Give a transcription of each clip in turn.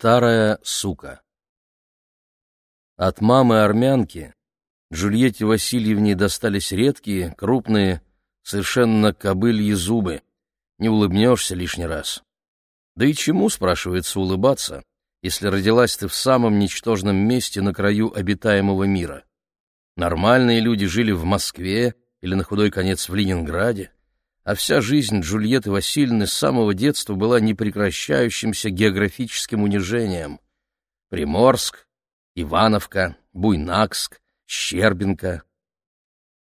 Старая сука. От мамы-армянки Джульетте Васильевне достались редкие, крупные, совершенно кобыльи зубы. Не улыбнешься лишний раз. Да и чему, спрашивается, улыбаться, если родилась ты в самом ничтожном месте на краю обитаемого мира? Нормальные люди жили в Москве или на худой конец в Ленинграде, а вся жизнь Джульетты Васильевны с самого детства была непрекращающимся географическим унижением. Приморск, Ивановка, Буйнакск, Щербинка.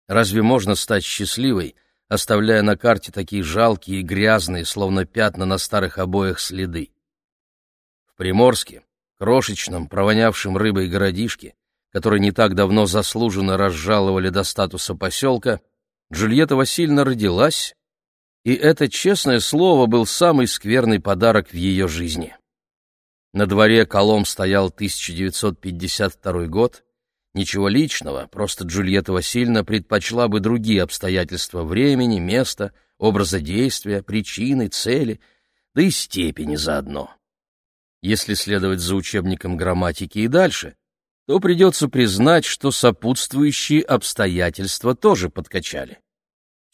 Разве можно стать счастливой, оставляя на карте такие жалкие и грязные, словно пятна на старых обоях следы? В Приморске, крошечном, провонявшем рыбой городишке, который не так давно заслуженно разжаловали до статуса поселка, Джульетта Васильевна родилась и это честное слово был самый скверный подарок в ее жизни. На дворе Колом стоял 1952 год. Ничего личного, просто Джульетта Васильевна предпочла бы другие обстоятельства времени, места, образа действия, причины, цели, да и степени заодно. Если следовать за учебником грамматики и дальше, то придется признать, что сопутствующие обстоятельства тоже подкачали.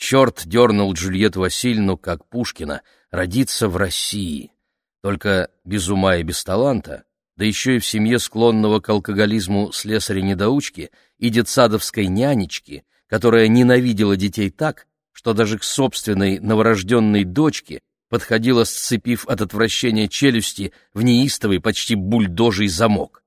Черт дернул Джульетту Васильевну, как Пушкина, родиться в России. Только без ума и без таланта, да еще и в семье склонного к алкоголизму слесаря-недоучки и детсадовской нянечки, которая ненавидела детей так, что даже к собственной новорожденной дочке подходила, сцепив от отвращения челюсти в неистовый, почти бульдожий замок.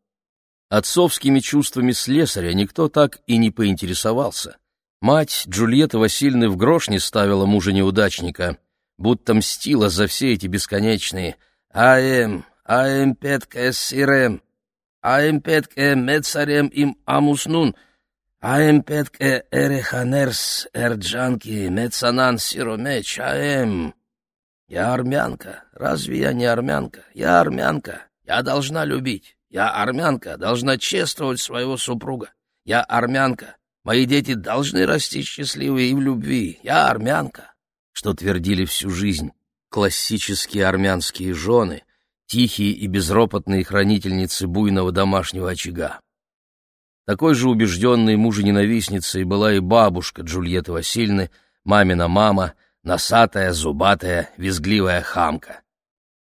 Отцовскими чувствами слесаря никто так и не поинтересовался. Мать Джульетта Васильевны в грош не ставила мужа-неудачника, будто мстила за все эти бесконечные «Аэм, аэм петке сирем, аэм петке мецарем им амуснун, аэм петке эреханерс эрджанки мецанан сиромеч, аэм». Я армянка, разве я не армянка? Я армянка, я должна любить. Я армянка, должна чествовать своего супруга. Я армянка, Мои дети должны расти счастливые и в любви. Я армянка, что твердили всю жизнь классические армянские жены, тихие и безропотные хранительницы буйного домашнего очага. Такой же убежденной мужененавистницей была и бабушка Джульетты Васильевны, мамина мама, носатая, зубатая, визгливая хамка.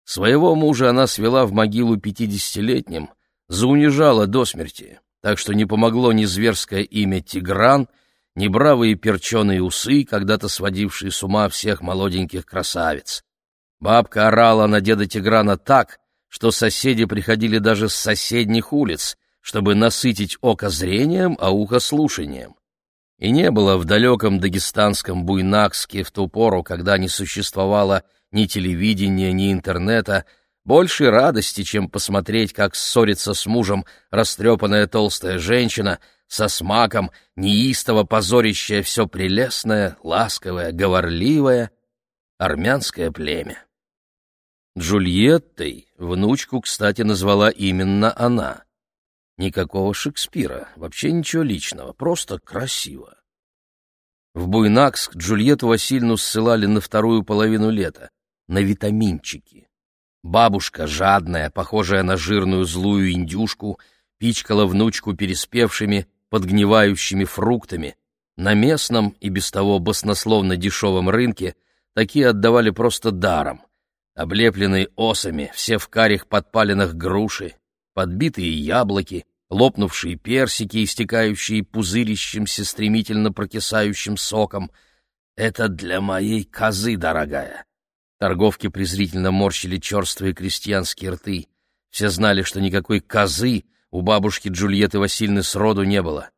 Своего мужа она свела в могилу пятидесятилетним, заунижала до смерти так что не помогло ни зверское имя Тигран, ни бравые перченые усы, когда-то сводившие с ума всех молоденьких красавиц. Бабка орала на деда Тиграна так, что соседи приходили даже с соседних улиц, чтобы насытить око зрением, а ухо слушанием. И не было в далеком дагестанском Буйнакске в ту пору, когда не существовало ни телевидения, ни интернета, Большей радости, чем посмотреть, как ссорится с мужем растрепанная толстая женщина со смаком, неистово позорящая все прелестное, ласковое, говорливое армянское племя. Джульеттой внучку, кстати, назвала именно она. Никакого Шекспира, вообще ничего личного, просто красиво. В Буйнакск Джульетту Васильевну ссылали на вторую половину лета, на витаминчики. Бабушка, жадная, похожая на жирную злую индюшку, пичкала внучку переспевшими, подгнивающими фруктами. На местном и без того баснословно дешевом рынке такие отдавали просто даром. Облепленные осами, все в карих подпаленных груши, подбитые яблоки, лопнувшие персики, истекающие пузырящимся стремительно прокисающим соком. «Это для моей козы, дорогая!» Торговки презрительно морщили черствые крестьянские рты. Все знали, что никакой козы у бабушки Джульетты Васильевны сроду не было.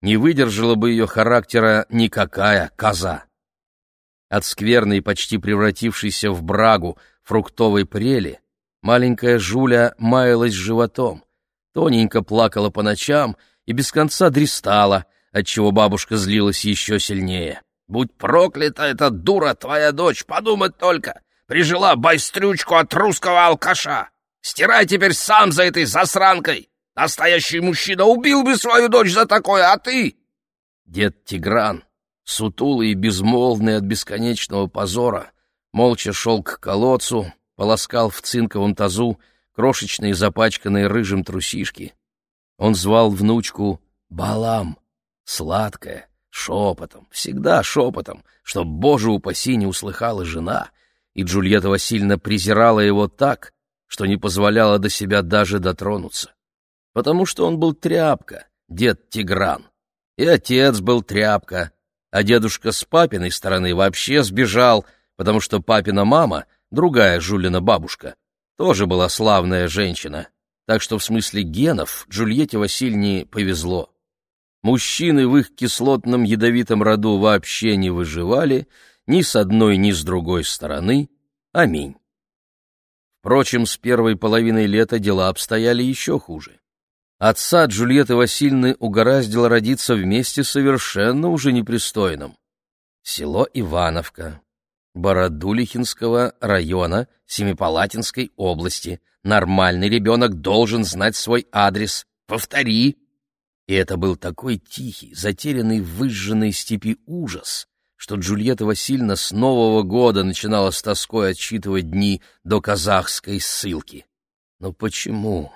Не выдержала бы ее характера никакая коза. От скверной, почти превратившейся в брагу, фруктовой прели, маленькая Жуля маялась животом, тоненько плакала по ночам и без конца дристала, отчего бабушка злилась еще сильнее. Будь проклята эта дура, твоя дочь, подумать только! Прижила байстрючку от русского алкаша! Стирай теперь сам за этой засранкой! Настоящий мужчина убил бы свою дочь за такое, а ты...» Дед Тигран, сутулый и безмолвный от бесконечного позора, молча шел к колодцу, полоскал в цинковом тазу крошечные запачканные рыжим трусишки. Он звал внучку «Балам», сладкое, шепотом, всегда шепотом, чтоб, боже упаси, не услыхала жена, и Джульетта Васильевна презирала его так, что не позволяла до себя даже дотронуться. Потому что он был тряпка, дед Тигран, и отец был тряпка, а дедушка с папиной стороны вообще сбежал, потому что папина мама, другая Жулина бабушка, тоже была славная женщина, так что в смысле генов Джульетте Васильевне повезло. Мужчины в их кислотном ядовитом роду вообще не выживали ни с одной, ни с другой стороны. Аминь. Впрочем, с первой половиной лета дела обстояли еще хуже. Отца Джульетты Васильевны угораздило родиться вместе совершенно уже непристойным. Село Ивановка, Бородулихинского района Семипалатинской области. Нормальный ребенок должен знать свой адрес. Повтори. И это был такой тихий, затерянный в выжженной степи ужас, что Джульетта Васильевна с Нового года начинала с тоской отсчитывать дни до казахской ссылки. Но почему?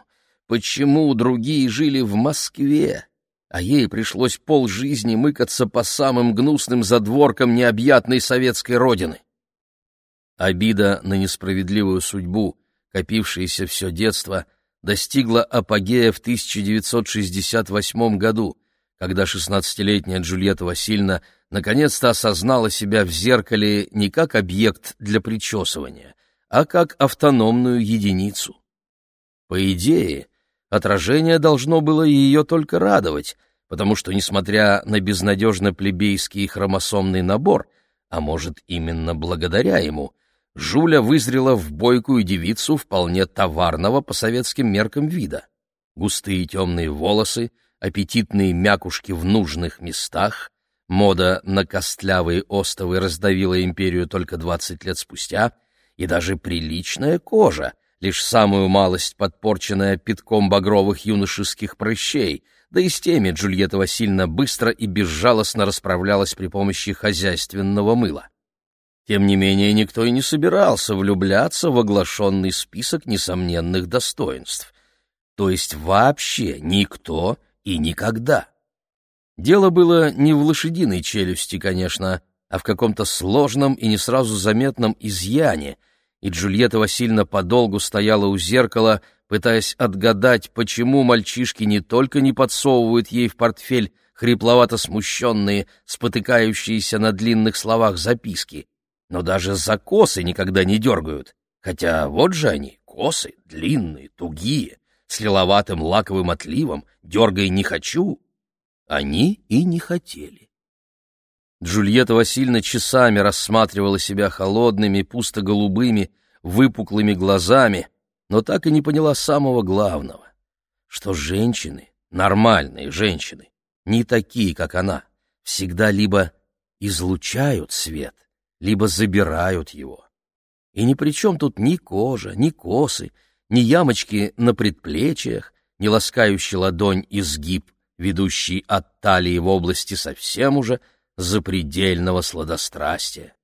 Почему другие жили в Москве, а ей пришлось полжизни мыкаться по самым гнусным задворкам необъятной советской родины? Обида на несправедливую судьбу, копившаяся все детство, достигла апогея в 1968 году, когда шестнадцатилетняя Джульетта Васильевна наконец-то осознала себя в зеркале не как объект для причесывания, а как автономную единицу. По идее, отражение должно было ее только радовать, потому что, несмотря на безнадежно плебейский хромосомный набор, а может, именно благодаря ему, Жуля вызрела в бойкую девицу вполне товарного по советским меркам вида. Густые темные волосы, аппетитные мякушки в нужных местах, мода на костлявые остовы раздавила империю только двадцать лет спустя, и даже приличная кожа, лишь самую малость подпорченная пятком багровых юношеских прыщей, да и с теми Джульетта Васильевна быстро и безжалостно расправлялась при помощи хозяйственного мыла. Тем не менее, никто и не собирался влюбляться в оглашенный список несомненных достоинств. То есть вообще никто и никогда. Дело было не в лошадиной челюсти, конечно, а в каком-то сложном и не сразу заметном изъяне, и Джульетта Васильевна подолгу стояла у зеркала, пытаясь отгадать, почему мальчишки не только не подсовывают ей в портфель хрипловато смущенные, спотыкающиеся на длинных словах записки, но даже за косы никогда не дергают. Хотя вот же они, косы, длинные, тугие, с лиловатым лаковым отливом, дергай не хочу. Они и не хотели. Джульетта Васильевна часами рассматривала себя холодными, пусто-голубыми, выпуклыми глазами, но так и не поняла самого главного, что женщины, нормальные женщины, не такие, как она, всегда либо излучают свет, либо забирают его. И ни при чем тут ни кожа, ни косы, ни ямочки на предплечьях, ни ласкающий ладонь изгиб, ведущий от талии в области совсем уже запредельного сладострастия.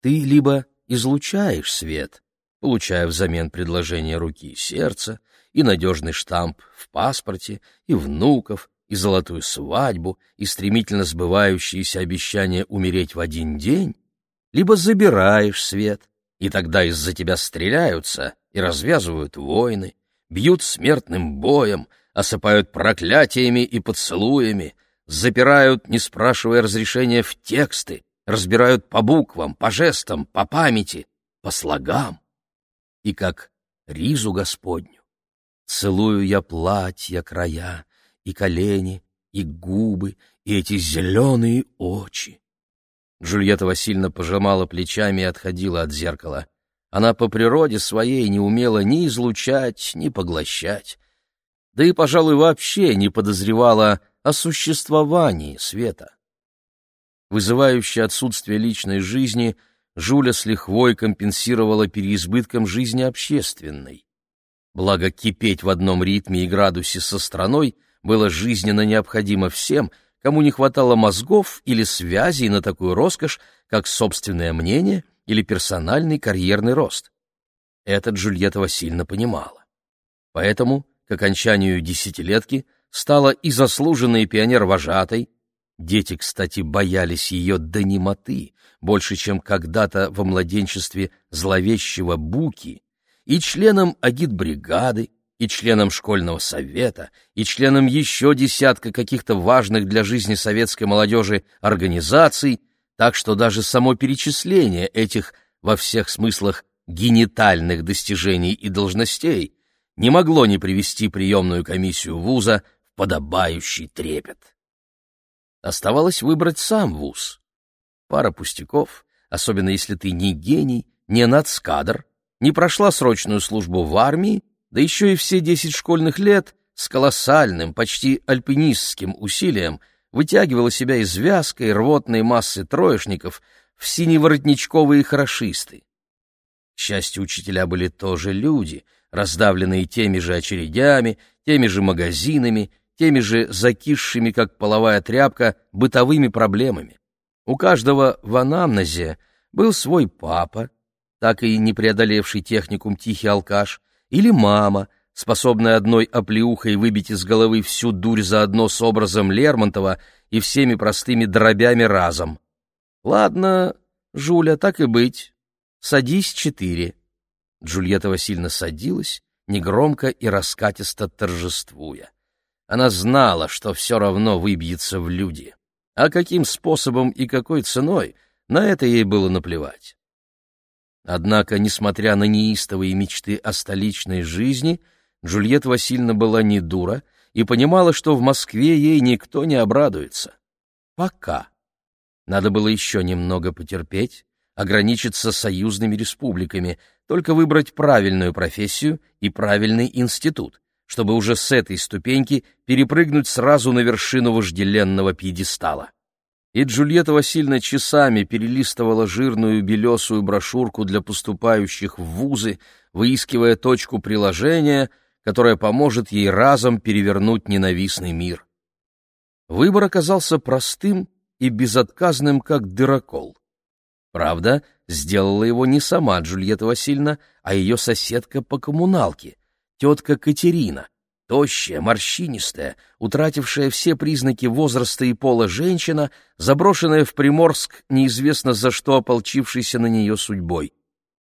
Ты либо излучаешь свет, получая взамен предложение руки и сердца, и надежный штамп в паспорте, и внуков, и золотую свадьбу, и стремительно сбывающиеся обещания умереть в один день, либо забираешь свет, и тогда из-за тебя стреляются и развязывают войны, бьют смертным боем, осыпают проклятиями и поцелуями, запирают, не спрашивая разрешения, в тексты, разбирают по буквам, по жестам, по памяти, по слогам. И как ризу Господню целую я платья края, и колени, и губы, и эти зеленые очи, Жульетта Васильевна пожимала плечами и отходила от зеркала. Она по природе своей не умела ни излучать, ни поглощать. Да и, пожалуй, вообще не подозревала о существовании света. Вызывающее отсутствие личной жизни, Жуля с лихвой компенсировала переизбытком жизни общественной. Благо, кипеть в одном ритме и градусе со страной было жизненно необходимо всем, кому не хватало мозгов или связей на такую роскошь, как собственное мнение или персональный карьерный рост. Это Джульетта сильно понимала. Поэтому к окончанию десятилетки стала и заслуженный пионер-вожатой, дети, кстати, боялись ее до немоты, больше, чем когда-то во младенчестве зловещего Буки, и членом агитбригады, и членом школьного совета, и членом еще десятка каких-то важных для жизни советской молодежи организаций, так что даже само перечисление этих во всех смыслах генитальных достижений и должностей не могло не привести приемную комиссию вуза в подобающий трепет. Оставалось выбрать сам вуз. Пара пустяков, особенно если ты не гений, не нацкадр, не прошла срочную службу в армии да еще и все десять школьных лет с колоссальным, почти альпинистским усилием вытягивала себя из вязкой рвотной массы троечников в синеворотничковые хорошисты. К счастью, учителя были тоже люди, раздавленные теми же очередями, теми же магазинами, теми же закисшими, как половая тряпка, бытовыми проблемами. У каждого в анамнезе был свой папа, так и не преодолевший техникум тихий алкаш, или мама, способная одной оплеухой выбить из головы всю дурь заодно с образом Лермонтова и всеми простыми дробями разом. «Ладно, Жуля, так и быть. Садись четыре». Джульетта Васильевна садилась, негромко и раскатисто торжествуя. Она знала, что все равно выбьется в люди. А каким способом и какой ценой, на это ей было наплевать. Однако, несмотря на неистовые мечты о столичной жизни, Джульетта Васильевна была не дура и понимала, что в Москве ей никто не обрадуется. Пока. Надо было еще немного потерпеть, ограничиться союзными республиками, только выбрать правильную профессию и правильный институт, чтобы уже с этой ступеньки перепрыгнуть сразу на вершину вожделенного пьедестала и Джульетта Васильевна часами перелистывала жирную белесую брошюрку для поступающих в вузы, выискивая точку приложения, которая поможет ей разом перевернуть ненавистный мир. Выбор оказался простым и безотказным, как дырокол. Правда, сделала его не сама Джульетта Васильевна, а ее соседка по коммуналке, тетка Катерина, Тощая, морщинистая, утратившая все признаки возраста и пола женщина, заброшенная в Приморск, неизвестно за что ополчившейся на нее судьбой.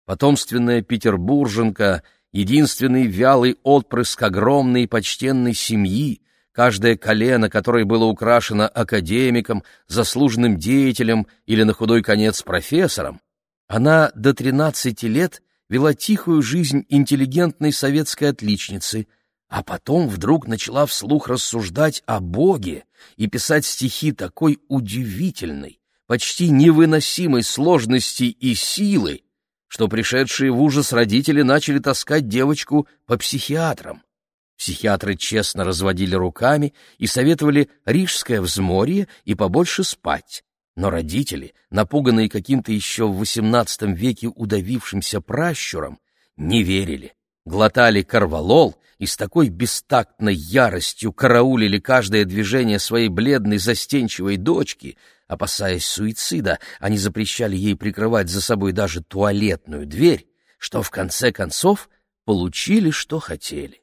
Потомственная петербурженка, единственный вялый отпрыск огромной почтенной семьи, каждое колено которой было украшено академиком, заслуженным деятелем или, на худой конец, профессором, она до тринадцати лет вела тихую жизнь интеллигентной советской отличницы — а потом вдруг начала вслух рассуждать о Боге и писать стихи такой удивительной, почти невыносимой сложности и силы, что пришедшие в ужас родители начали таскать девочку по психиатрам. Психиатры честно разводили руками и советовали рижское взморье и побольше спать. Но родители, напуганные каким-то еще в XVIII веке удавившимся пращуром, не верили, глотали корвалол и с такой бестактной яростью караулили каждое движение своей бледной застенчивой дочки, опасаясь суицида, они запрещали ей прикрывать за собой даже туалетную дверь, что в конце концов получили, что хотели.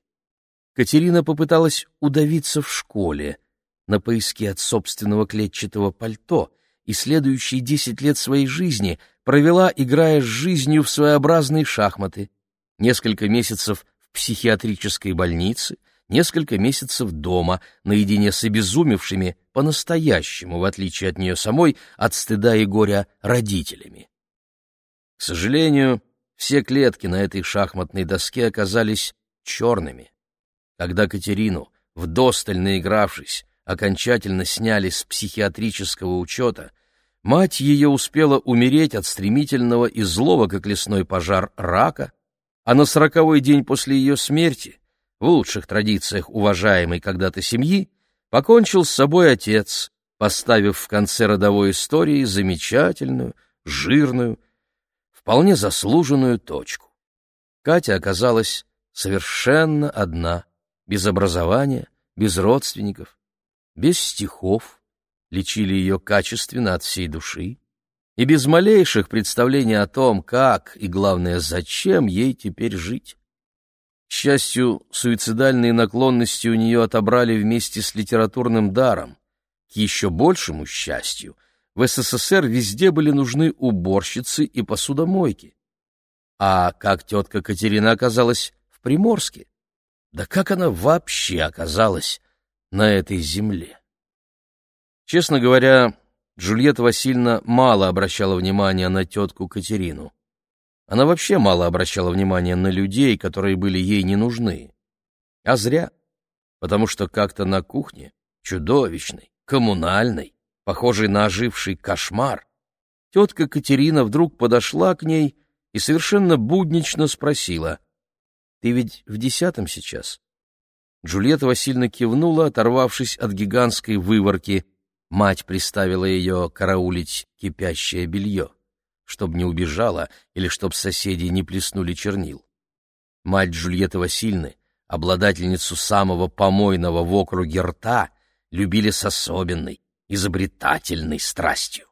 Катерина попыталась удавиться в школе на поиски от собственного клетчатого пальто и следующие десять лет своей жизни провела, играя с жизнью в своеобразные шахматы. Несколько месяцев психиатрической больнице, несколько месяцев дома, наедине с обезумевшими, по-настоящему, в отличие от нее самой, от стыда и горя, родителями. К сожалению, все клетки на этой шахматной доске оказались черными. Когда Катерину, вдосталь наигравшись, окончательно сняли с психиатрического учета, мать ее успела умереть от стремительного и злого, как лесной пожар, рака, а на сороковой день после ее смерти, в лучших традициях уважаемой когда-то семьи, покончил с собой отец, поставив в конце родовой истории замечательную, жирную, вполне заслуженную точку. Катя оказалась совершенно одна, без образования, без родственников, без стихов, лечили ее качественно от всей души, и без малейших представлений о том, как и, главное, зачем ей теперь жить. К счастью, суицидальные наклонности у нее отобрали вместе с литературным даром. К еще большему счастью, в СССР везде были нужны уборщицы и посудомойки. А как тетка Катерина оказалась в Приморске? Да как она вообще оказалась на этой земле? Честно говоря, Джульетта Васильевна мало обращала внимания на тетку Катерину. Она вообще мало обращала внимания на людей, которые были ей не нужны. А зря, потому что как-то на кухне, чудовищной, коммунальной, похожей на оживший кошмар, тетка Катерина вдруг подошла к ней и совершенно буднично спросила, «Ты ведь в десятом сейчас?» Джульетта Васильевна кивнула, оторвавшись от гигантской выворки — Мать приставила ее караулить кипящее белье, чтобы не убежала или чтоб соседи не плеснули чернил. Мать Джульетты Васильны, обладательницу самого помойного в округе рта, любили с особенной, изобретательной страстью.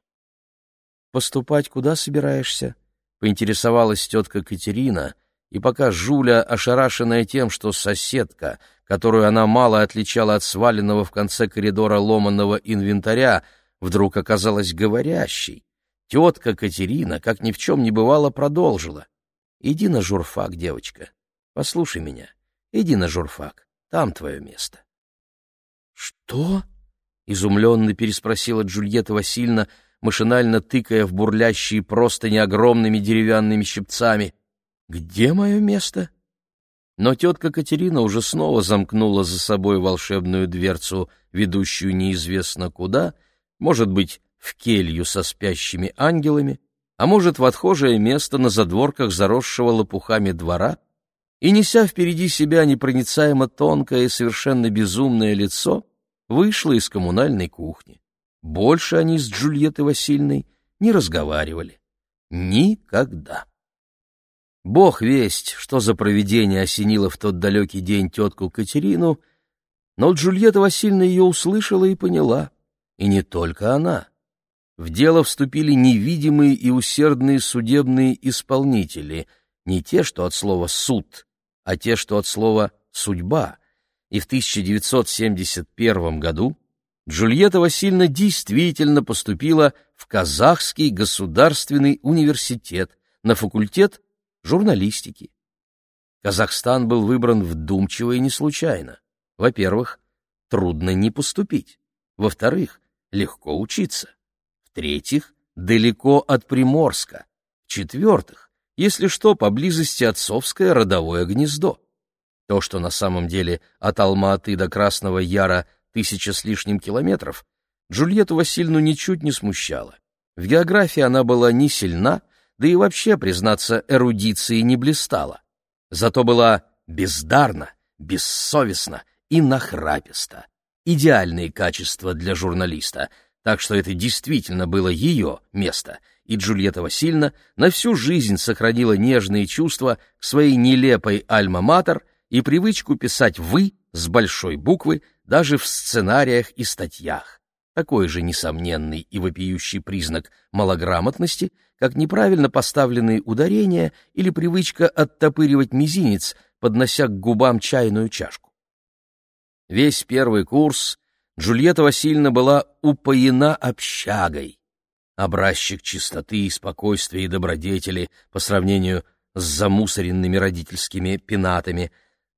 «Поступать куда собираешься?» — поинтересовалась тетка Катерина, и пока Жуля, ошарашенная тем, что соседка — которую она мало отличала от сваленного в конце коридора ломанного инвентаря, вдруг оказалась говорящей. Тетка Катерина, как ни в чем не бывало, продолжила. «Иди на журфак, девочка. Послушай меня. Иди на журфак. Там твое место». «Что?» — изумленно переспросила Джульетта Васильевна, машинально тыкая в бурлящие простыни огромными деревянными щипцами. «Где мое место?» Но тетка Катерина уже снова замкнула за собой волшебную дверцу, ведущую неизвестно куда, может быть, в келью со спящими ангелами, а может, в отхожее место на задворках заросшего лопухами двора, и, неся впереди себя непроницаемо тонкое и совершенно безумное лицо, вышла из коммунальной кухни. Больше они с Джульеттой Васильевной не разговаривали. Никогда. Бог весть, что за провидение осенило в тот далекий день тетку Катерину, но Джульетта Васильевна ее услышала и поняла. И не только она. В дело вступили невидимые и усердные судебные исполнители, не те, что от слова «суд», а те, что от слова «судьба». И в 1971 году Джульетта Васильевна действительно поступила в Казахский государственный университет на факультет журналистики. Казахстан был выбран вдумчиво и не случайно. Во-первых, трудно не поступить. Во-вторых, легко учиться. В-третьих, далеко от Приморска. В-четвертых, если что, поблизости отцовское родовое гнездо. То, что на самом деле от Алма-Аты до Красного Яра тысяча с лишним километров, Джульетту Васильевну ничуть не смущало. В географии она была не сильна, да и вообще, признаться, эрудиции не блистала. Зато была бездарна, бессовестна и нахраписта. Идеальные качества для журналиста, так что это действительно было ее место, и Джульетта Васильевна на всю жизнь сохранила нежные чувства к своей нелепой альма-матер и привычку писать «вы» с большой буквы даже в сценариях и статьях. Такой же несомненный и вопиющий признак малограмотности — как неправильно поставленные ударения или привычка оттопыривать мизинец, поднося к губам чайную чашку. Весь первый курс Джульетта Васильевна была упоена общагой. Образчик чистоты, спокойствия и добродетели по сравнению с замусоренными родительскими пенатами,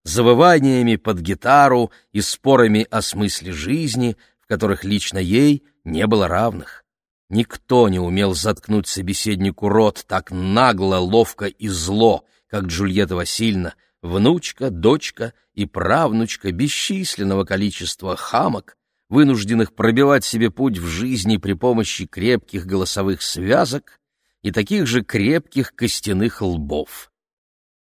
завываниями под гитару и спорами о смысле жизни, в которых лично ей не было равных. Никто не умел заткнуть собеседнику рот так нагло, ловко и зло, как Джульетта Васильевна, внучка, дочка и правнучка бесчисленного количества хамок, вынужденных пробивать себе путь в жизни при помощи крепких голосовых связок и таких же крепких костяных лбов.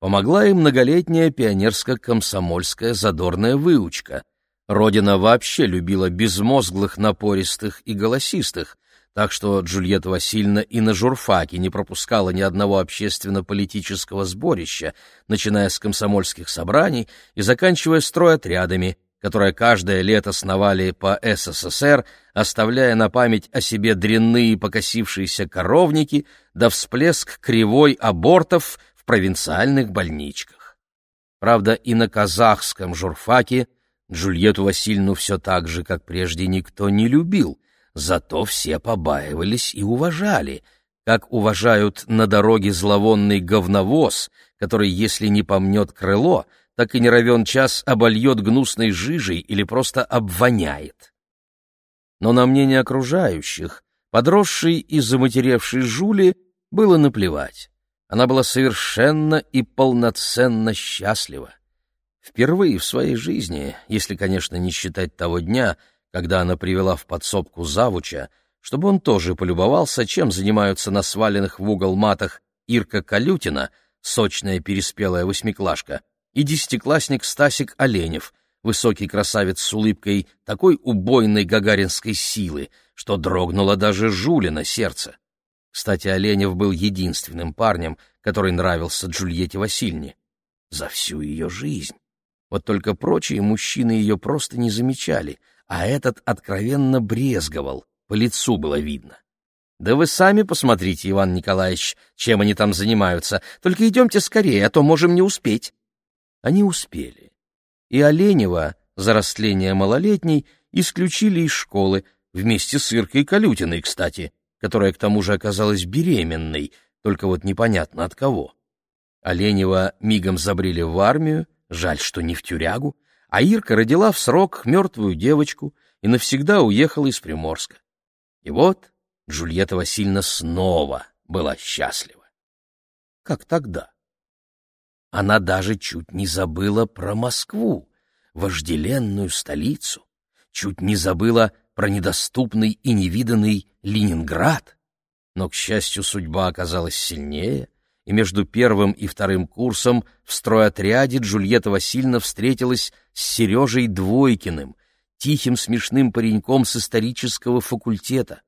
Помогла им многолетняя пионерско-комсомольская задорная выучка. Родина вообще любила безмозглых, напористых и голосистых, так что Джульетта Васильевна и на журфаке не пропускала ни одного общественно-политического сборища, начиная с комсомольских собраний и заканчивая стройотрядами, которые каждое лето сновали по СССР, оставляя на память о себе дрянные покосившиеся коровники да всплеск кривой абортов в провинциальных больничках. Правда, и на казахском журфаке Джульетту Васильевну все так же, как прежде, никто не любил, зато все побаивались и уважали, как уважают на дороге зловонный говновоз, который, если не помнет крыло, так и не равен час обольет гнусной жижей или просто обвоняет. Но на мнение окружающих, подросшей и заматеревшей Жули, было наплевать. Она была совершенно и полноценно счастлива. Впервые в своей жизни, если, конечно, не считать того дня, когда она привела в подсобку завуча, чтобы он тоже полюбовался, чем занимаются на сваленных в угол матах Ирка Калютина, сочная переспелая восьмиклашка, и десятиклассник Стасик Оленев, высокий красавец с улыбкой такой убойной гагаринской силы, что дрогнуло даже Жулина сердце. Кстати, Оленев был единственным парнем, который нравился Джульетте Васильевне. За всю ее жизнь. Вот только прочие мужчины ее просто не замечали, а этот откровенно брезговал, по лицу было видно. Да вы сами посмотрите, Иван Николаевич, чем они там занимаются. Только идемте скорее, а то можем не успеть. Они успели. И Оленева за растление малолетней исключили из школы, вместе с Иркой Калютиной, кстати, которая к тому же оказалась беременной, только вот непонятно от кого. Оленева мигом забрили в армию, жаль, что не в тюрягу, а Ирка родила в срок мертвую девочку и навсегда уехала из Приморска. И вот Джульетта Васильевна снова была счастлива. Как тогда? Она даже чуть не забыла про Москву, вожделенную столицу, чуть не забыла про недоступный и невиданный Ленинград. Но, к счастью, судьба оказалась сильнее, и между первым и вторым курсом в стройотряде Джульетта Васильевна встретилась с Сережей Двойкиным, тихим смешным пареньком с исторического факультета.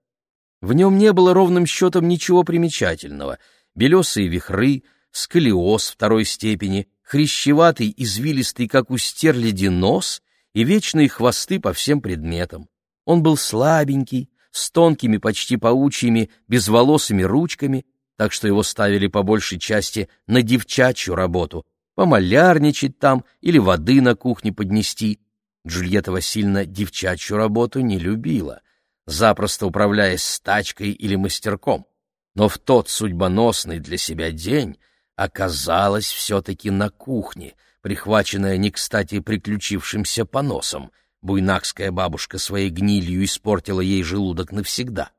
В нем не было ровным счетом ничего примечательного. Белесые вихры, сколиоз второй степени, хрящеватый, извилистый, как у стерляди, нос и вечные хвосты по всем предметам. Он был слабенький, с тонкими, почти паучьими, безволосыми ручками, так что его ставили по большей части на девчачью работу, помолярничать там или воды на кухне поднести. Джульетта Васильевна девчачью работу не любила запросто управляясь стачкой или мастерком. Но в тот судьбоносный для себя день оказалась все-таки на кухне, прихваченная не кстати приключившимся поносом. Буйнакская бабушка своей гнилью испортила ей желудок навсегда.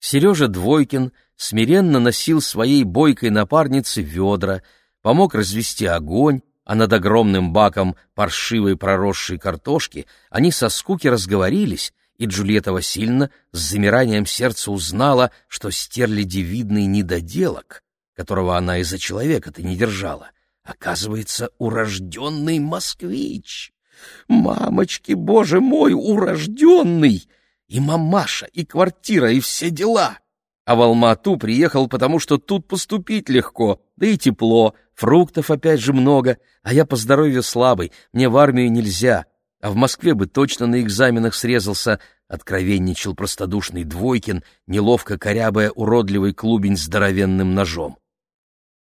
Сережа Двойкин смиренно носил своей бойкой напарнице ведра, помог развести огонь, а над огромным баком паршивой проросшей картошки они со скуки разговорились и Джульетта Васильевна с замиранием сердца узнала, что стерляди видный недоделок, которого она из-за человека-то не держала, оказывается, урожденный москвич. Мамочки, боже мой, урожденный! И мамаша, и квартира, и все дела. А в Алмату приехал, потому что тут поступить легко, да и тепло, фруктов опять же много, а я по здоровью слабый, мне в армию нельзя, а в Москве бы точно на экзаменах срезался, откровенничал простодушный Двойкин, неловко корябая уродливый клубень здоровенным ножом.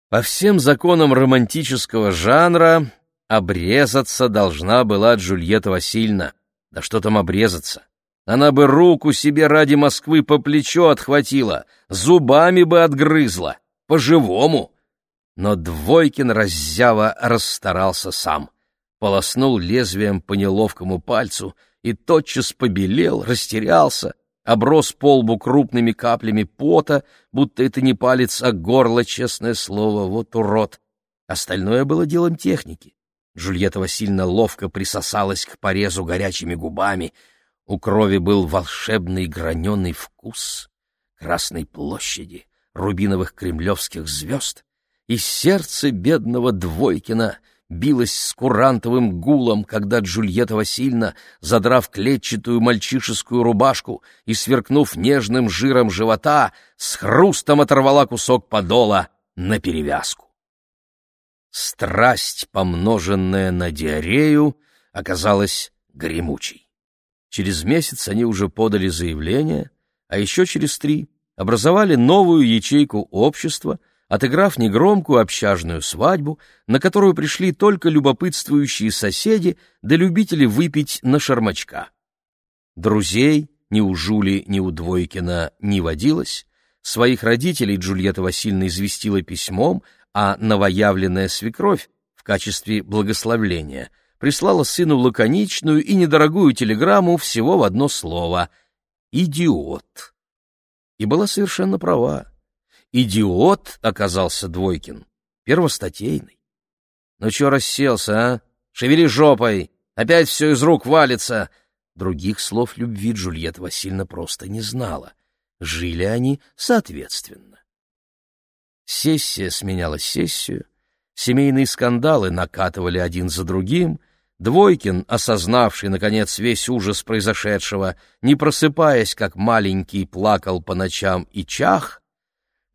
По всем законам романтического жанра обрезаться должна была Джульетта Васильевна. Да что там обрезаться? Она бы руку себе ради Москвы по плечо отхватила, зубами бы отгрызла, по-живому. Но Двойкин раззява расстарался сам полоснул лезвием по неловкому пальцу и тотчас побелел, растерялся, оброс полбу крупными каплями пота, будто это не палец, а горло, честное слово, вот урод. Остальное было делом техники. Жульетта Васильевна ловко присосалась к порезу горячими губами. У крови был волшебный граненый вкус Красной площади, рубиновых кремлевских звезд, и сердце бедного Двойкина — билась с курантовым гулом, когда Джульетта Васильевна, задрав клетчатую мальчишескую рубашку и сверкнув нежным жиром живота, с хрустом оторвала кусок подола на перевязку. Страсть, помноженная на диарею, оказалась гремучей. Через месяц они уже подали заявление, а еще через три образовали новую ячейку общества — отыграв негромкую общажную свадьбу, на которую пришли только любопытствующие соседи да любители выпить на шармачка. Друзей ни у Жули, ни у Двойкина не водилось, своих родителей Джульетта Васильевна известила письмом, а новоявленная свекровь в качестве благословления прислала сыну лаконичную и недорогую телеграмму всего в одно слово «Идиот». И была совершенно права. Идиот оказался Двойкин, первостатейный. Ну чё расселся, а? Шевели жопой, опять все из рук валится. Других слов любви Джульетта Васильевна просто не знала. Жили они соответственно. Сессия сменяла сессию, семейные скандалы накатывали один за другим, Двойкин, осознавший, наконец, весь ужас произошедшего, не просыпаясь, как маленький, плакал по ночам и чах,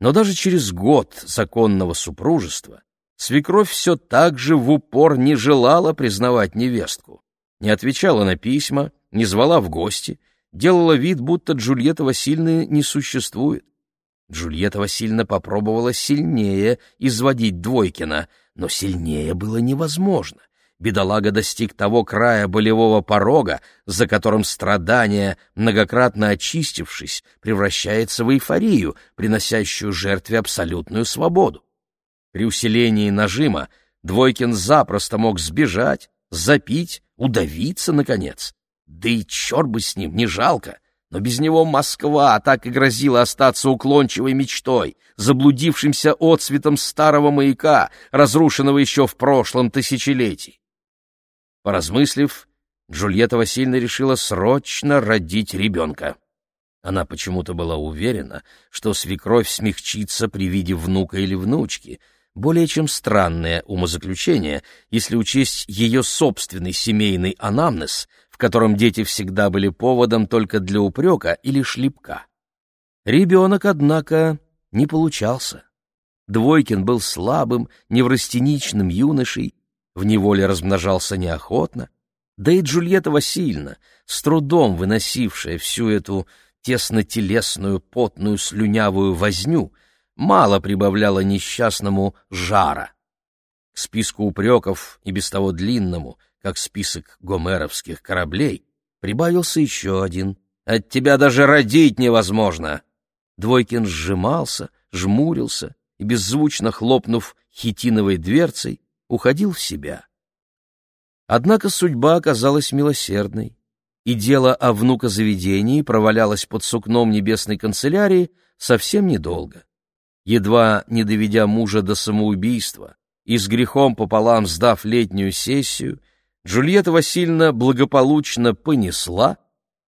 но даже через год законного супружества свекровь все так же в упор не желала признавать невестку, не отвечала на письма, не звала в гости, делала вид, будто Джульетта Васильевна не существует. Джульетта Васильевна попробовала сильнее изводить Двойкина, но сильнее было невозможно бедолага достиг того края болевого порога, за которым страдание, многократно очистившись, превращается в эйфорию, приносящую жертве абсолютную свободу. При усилении нажима Двойкин запросто мог сбежать, запить, удавиться, наконец. Да и черт бы с ним, не жалко. Но без него Москва так и грозила остаться уклончивой мечтой, заблудившимся отцветом старого маяка, разрушенного еще в прошлом тысячелетии. Поразмыслив, Джульетта Васильевна решила срочно родить ребенка. Она почему-то была уверена, что свекровь смягчится при виде внука или внучки, более чем странное умозаключение, если учесть ее собственный семейный анамнез, в котором дети всегда были поводом только для упрека или шлепка. Ребенок, однако, не получался. Двойкин был слабым, неврастеничным юношей, в неволе размножался неохотно, да и Джульетта Васильевна, с трудом выносившая всю эту тесно-телесную, потную, слюнявую возню, мало прибавляла несчастному жара. К списку упреков, и без того длинному, как список гомеровских кораблей, прибавился еще один. «От тебя даже родить невозможно!» Двойкин сжимался, жмурился и, беззвучно хлопнув хитиновой дверцей, уходил в себя. Однако судьба оказалась милосердной, и дело о внукозаведении провалялось под сукном небесной канцелярии совсем недолго. Едва не доведя мужа до самоубийства и с грехом пополам сдав летнюю сессию, Джульетта Васильевна благополучно понесла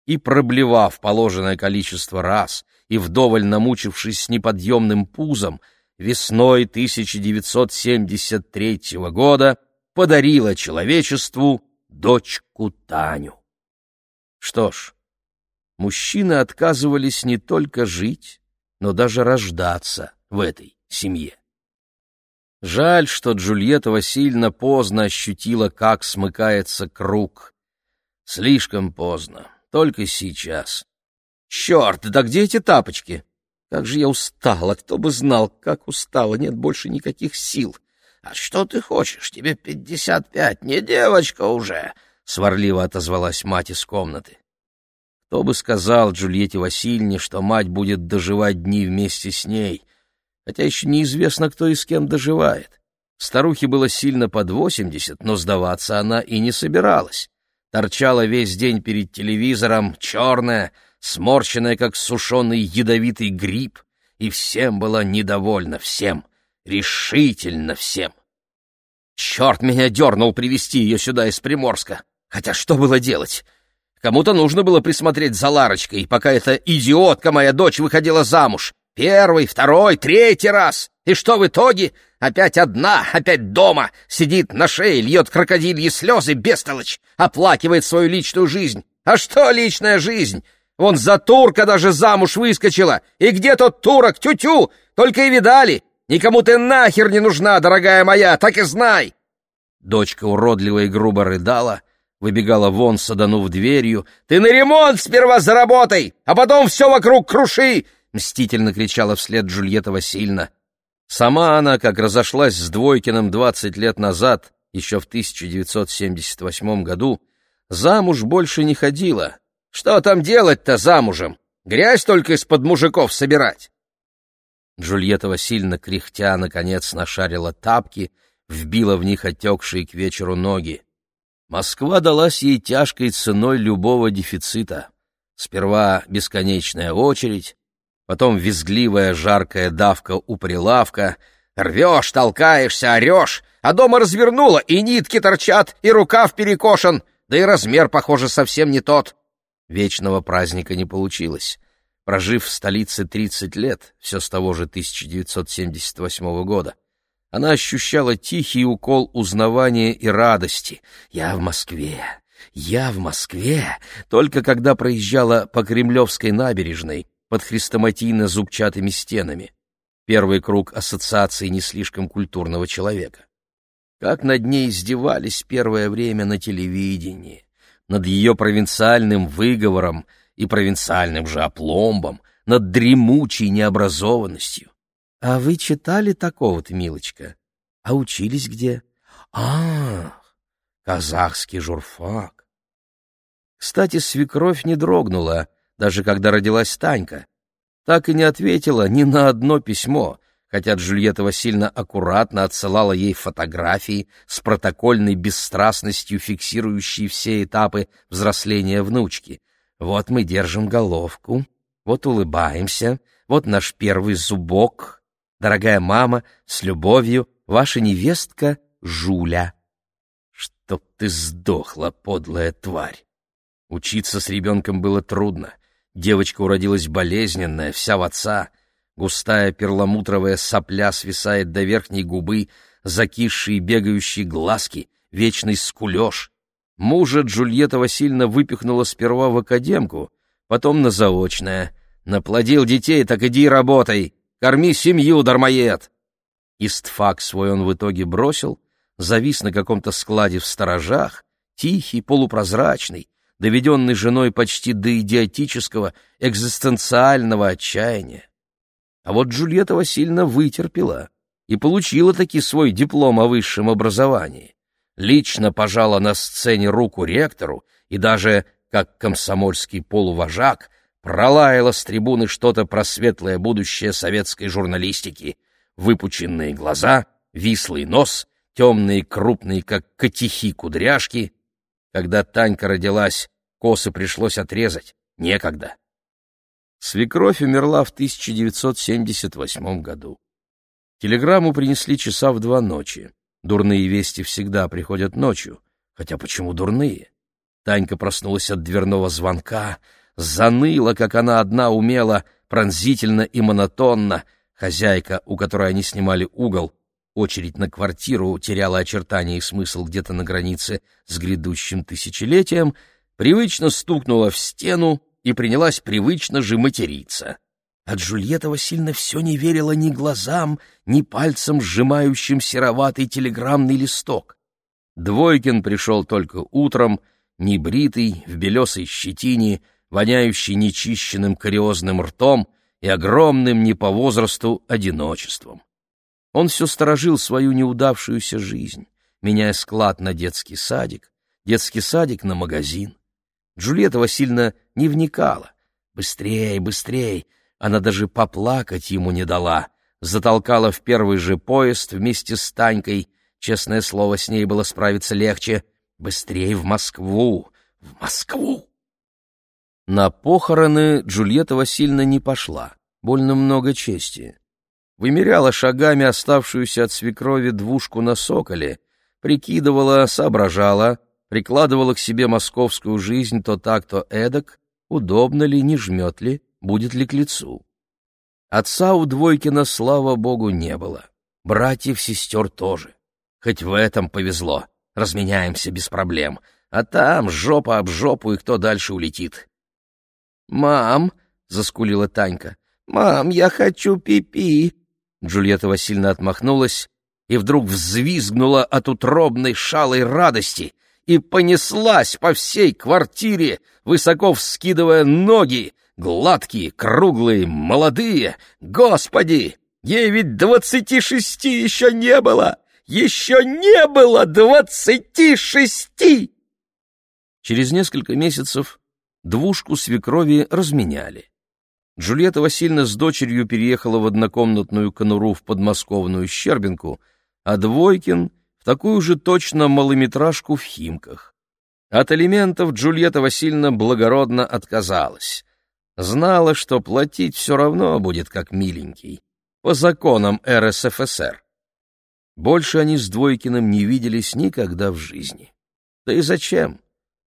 и, проблевав положенное количество раз и вдоволь намучившись с неподъемным пузом, весной 1973 года подарила человечеству дочку Таню. Что ж, мужчины отказывались не только жить, но даже рождаться в этой семье. Жаль, что Джульетта Васильевна поздно ощутила, как смыкается круг. Слишком поздно, только сейчас. Черт, да где эти тапочки? Как же я устала, кто бы знал, как устала, нет больше никаких сил. — А что ты хочешь? Тебе пятьдесят пять, не девочка уже! — сварливо отозвалась мать из комнаты. Кто бы сказал Джульетте Васильевне, что мать будет доживать дни вместе с ней, хотя еще неизвестно, кто и с кем доживает. Старухе было сильно под восемьдесят, но сдаваться она и не собиралась. Торчала весь день перед телевизором, черная, сморщенная, как сушеный ядовитый гриб, и всем была недовольна, всем, решительно всем. Черт меня дернул привести ее сюда из Приморска. Хотя что было делать? Кому-то нужно было присмотреть за Ларочкой, пока эта идиотка, моя дочь, выходила замуж. Первый, второй, третий раз. И что в итоге? Опять одна, опять дома, сидит на шее, льет крокодильи слезы, бестолочь, оплакивает свою личную жизнь. А что личная жизнь? Вон за турка даже замуж выскочила. И где тот турок, тю-тю? Только и видали. Никому ты нахер не нужна, дорогая моя, так и знай!» Дочка уродливо и грубо рыдала, выбегала вон, саданув дверью. «Ты на ремонт сперва заработай, а потом все вокруг круши!» Мстительно кричала вслед Джульетта Васильевна. Сама она, как разошлась с Двойкиным 20 лет назад, еще в 1978 году, замуж больше не ходила. Что там делать-то замужем? Грязь только из-под мужиков собирать. Джульетта Васильевна, кряхтя, наконец нашарила тапки, вбила в них отекшие к вечеру ноги. Москва далась ей тяжкой ценой любого дефицита. Сперва бесконечная очередь, потом визгливая жаркая давка у прилавка. Рвешь, толкаешься, орешь, а дома развернула, и нитки торчат, и рукав перекошен, да и размер, похоже, совсем не тот. Вечного праздника не получилось. Прожив в столице 30 лет, все с того же 1978 года, она ощущала тихий укол узнавания и радости. «Я в Москве! Я в Москве!» Только когда проезжала по Кремлевской набережной под хрестоматийно-зубчатыми стенами. Первый круг ассоциаций не слишком культурного человека. Как над ней издевались первое время на телевидении, над ее провинциальным выговором и провинциальным же опломбом, над дремучей необразованностью. А вы читали такого-то, милочка? А учились где? Ах, казахский журфак. Кстати, свекровь не дрогнула, даже когда родилась Танька. Так и не ответила ни на одно письмо, хотя Джульетта Васильевна аккуратно отсылала ей фотографии с протокольной бесстрастностью, фиксирующей все этапы взросления внучки. Вот мы держим головку, вот улыбаемся, вот наш первый зубок, Дорогая мама, с любовью, ваша невестка Жуля. Чтоб ты сдохла, подлая тварь! Учиться с ребенком было трудно. Девочка уродилась болезненная, вся в отца. Густая перламутровая сопля свисает до верхней губы, закисшие бегающие глазки, вечный скулеж. Мужа Джульетта Васильевна выпихнула сперва в академку, потом на заочное. Наплодил детей, так иди работай. Корми семью, дармоед!» Истфак свой он в итоге бросил, завис на каком-то складе в сторожах, тихий, полупрозрачный, доведенный женой почти до идиотического, экзистенциального отчаяния. А вот Джульетта Васильевна вытерпела и получила таки свой диплом о высшем образовании. Лично пожала на сцене руку ректору и даже, как комсомольский полувожак, пролаяла с трибуны что-то про светлое будущее советской журналистики. Выпученные глаза, вислый нос, темные крупные, как котихи, кудряшки. Когда Танька родилась, косы пришлось отрезать. Некогда. Свекровь умерла в 1978 году. Телеграмму принесли часа в два ночи. Дурные вести всегда приходят ночью. Хотя почему дурные? Танька проснулась от дверного звонка, заныла, как она одна умела, пронзительно и монотонно. Хозяйка, у которой они снимали угол, очередь на квартиру теряла очертания и смысл где-то на границе с грядущим тысячелетием, привычно стукнула в стену и принялась привычно же материться. А Джульетта Васильевна все не верила ни глазам, ни пальцем, сжимающим сероватый телеграммный листок. Двойкин пришел только утром, небритый, в белесой щетине, воняющий нечищенным кариозным ртом и огромным не по возрасту одиночеством. Он все сторожил свою неудавшуюся жизнь, меняя склад на детский садик, детский садик на магазин. Джульетта Васильевна не вникала. Быстрей, быстрей! Она даже поплакать ему не дала. Затолкала в первый же поезд вместе с Танькой. Честное слово, с ней было справиться легче. Быстрей в Москву! В Москву! На похороны Джульетта Васильевна не пошла, больно много чести. Вымеряла шагами оставшуюся от свекрови двушку на соколе, прикидывала, соображала, прикладывала к себе московскую жизнь то так, то эдак, удобно ли, не жмет ли, будет ли к лицу. Отца у Двойкина, слава богу, не было. Братьев, сестер тоже. Хоть в этом повезло, разменяемся без проблем. А там жопа об жопу, и кто дальше улетит. «Мам!» — заскулила Танька. «Мам, я хочу пипи!» -пи. Джульетта Васильевна отмахнулась и вдруг взвизгнула от утробной шалой радости и понеслась по всей квартире, высоко вскидывая ноги, гладкие, круглые, молодые. Господи! Ей ведь двадцати шести еще не было! Еще не было двадцати шести!» Через несколько месяцев двушку свекрови разменяли. Джульетта Васильевна с дочерью переехала в однокомнатную конуру в подмосковную Щербинку, а Двойкин — в такую же точно малометражку в Химках. От алиментов Джульетта Васильевна благородно отказалась. Знала, что платить все равно будет как миленький, по законам РСФСР. Больше они с Двойкиным не виделись никогда в жизни. Да и зачем?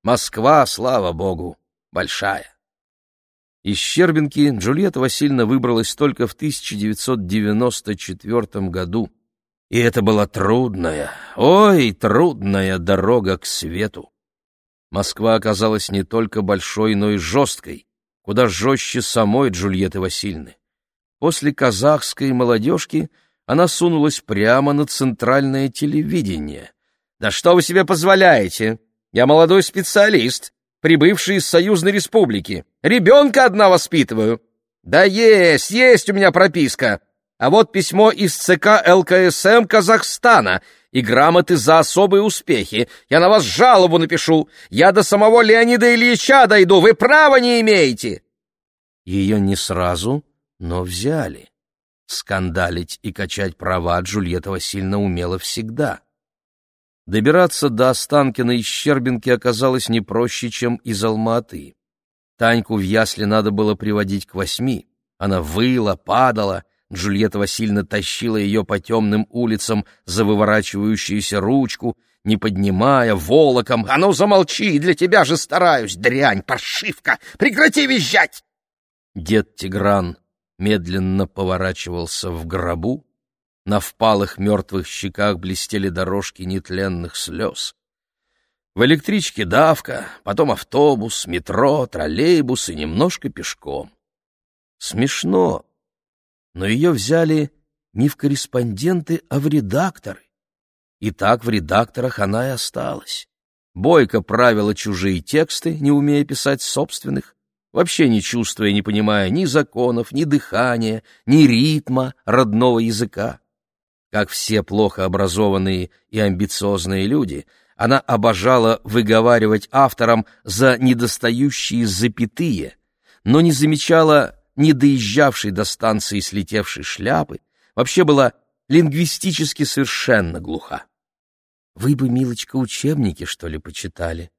Москва, слава богу, большая. Из Щербинки Джульетта Васильевна выбралась только в 1994 году. И это была трудная, ой, трудная дорога к свету. Москва оказалась не только большой, но и жесткой, куда жестче самой Джульетты Васильевны. После казахской молодежки она сунулась прямо на центральное телевидение. «Да что вы себе позволяете? Я молодой специалист, прибывший из Союзной Республики. Ребенка одна воспитываю. Да есть, есть у меня прописка. А вот письмо из ЦК ЛКСМ Казахстана и грамоты за особые успехи. Я на вас жалобу напишу. Я до самого Леонида Ильича дойду. Вы права не имеете. Ее не сразу, но взяли. Скандалить и качать права Джульетта Васильевна умела всегда. Добираться до Останкина и Щербинки оказалось не проще, чем из Алматы. Таньку в ясли надо было приводить к восьми. Она выла, падала. Джульетта Васильевна тащила ее по темным улицам за выворачивающуюся ручку, не поднимая, волоком. «А ну замолчи, для тебя же стараюсь, дрянь, паршивка! Прекрати визжать!» Дед Тигран медленно поворачивался в гробу, на впалых мертвых щеках блестели дорожки нетленных слез. В электричке давка, потом автобус, метро, троллейбус и немножко пешком. Смешно, но ее взяли не в корреспонденты, а в редакторы. И так в редакторах она и осталась. Бойко правила чужие тексты, не умея писать собственных, вообще не чувствуя, не понимая ни законов, ни дыхания, ни ритма родного языка. Как все плохо образованные и амбициозные люди, она обожала выговаривать авторам за недостающие запятые, но не замечала не доезжавшей до станции слетевшей шляпы, вообще была лингвистически совершенно глуха. «Вы бы, милочка, учебники, что ли, почитали?»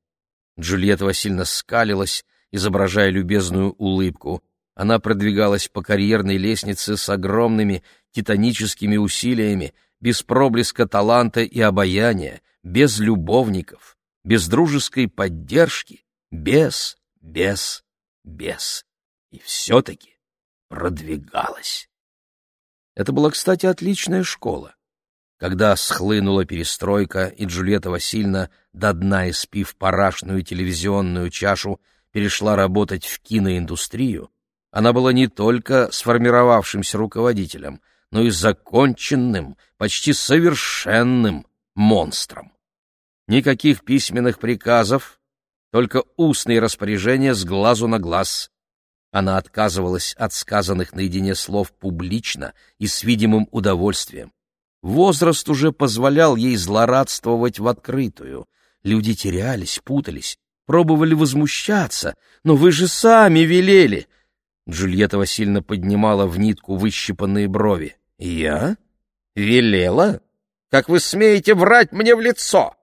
Джульетта Васильевна скалилась, изображая любезную улыбку. Она продвигалась по карьерной лестнице с огромными титаническими усилиями, без проблеска таланта и обаяния, без любовников, без дружеской поддержки, без, без, без. И все-таки продвигалась. Это была, кстати, отличная школа. Когда схлынула перестройка, и Джульетта Васильевна, до дна испив парашную телевизионную чашу, перешла работать в киноиндустрию, она была не только сформировавшимся руководителем, но и законченным, почти совершенным монстром. Никаких письменных приказов, только устные распоряжения с глазу на глаз. Она отказывалась от сказанных наедине слов публично и с видимым удовольствием. Возраст уже позволял ей злорадствовать в открытую. Люди терялись, путались, пробовали возмущаться. «Но вы же сами велели!» Джульетта Васильевна поднимала в нитку выщипанные брови. «Я? Велела? Как вы смеете врать мне в лицо?»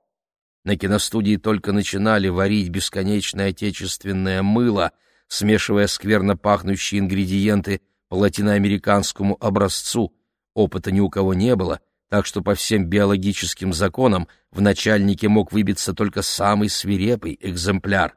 На киностудии только начинали варить бесконечное отечественное мыло, смешивая скверно пахнущие ингредиенты по латиноамериканскому образцу. Опыта ни у кого не было, так что по всем биологическим законам в начальнике мог выбиться только самый свирепый экземпляр.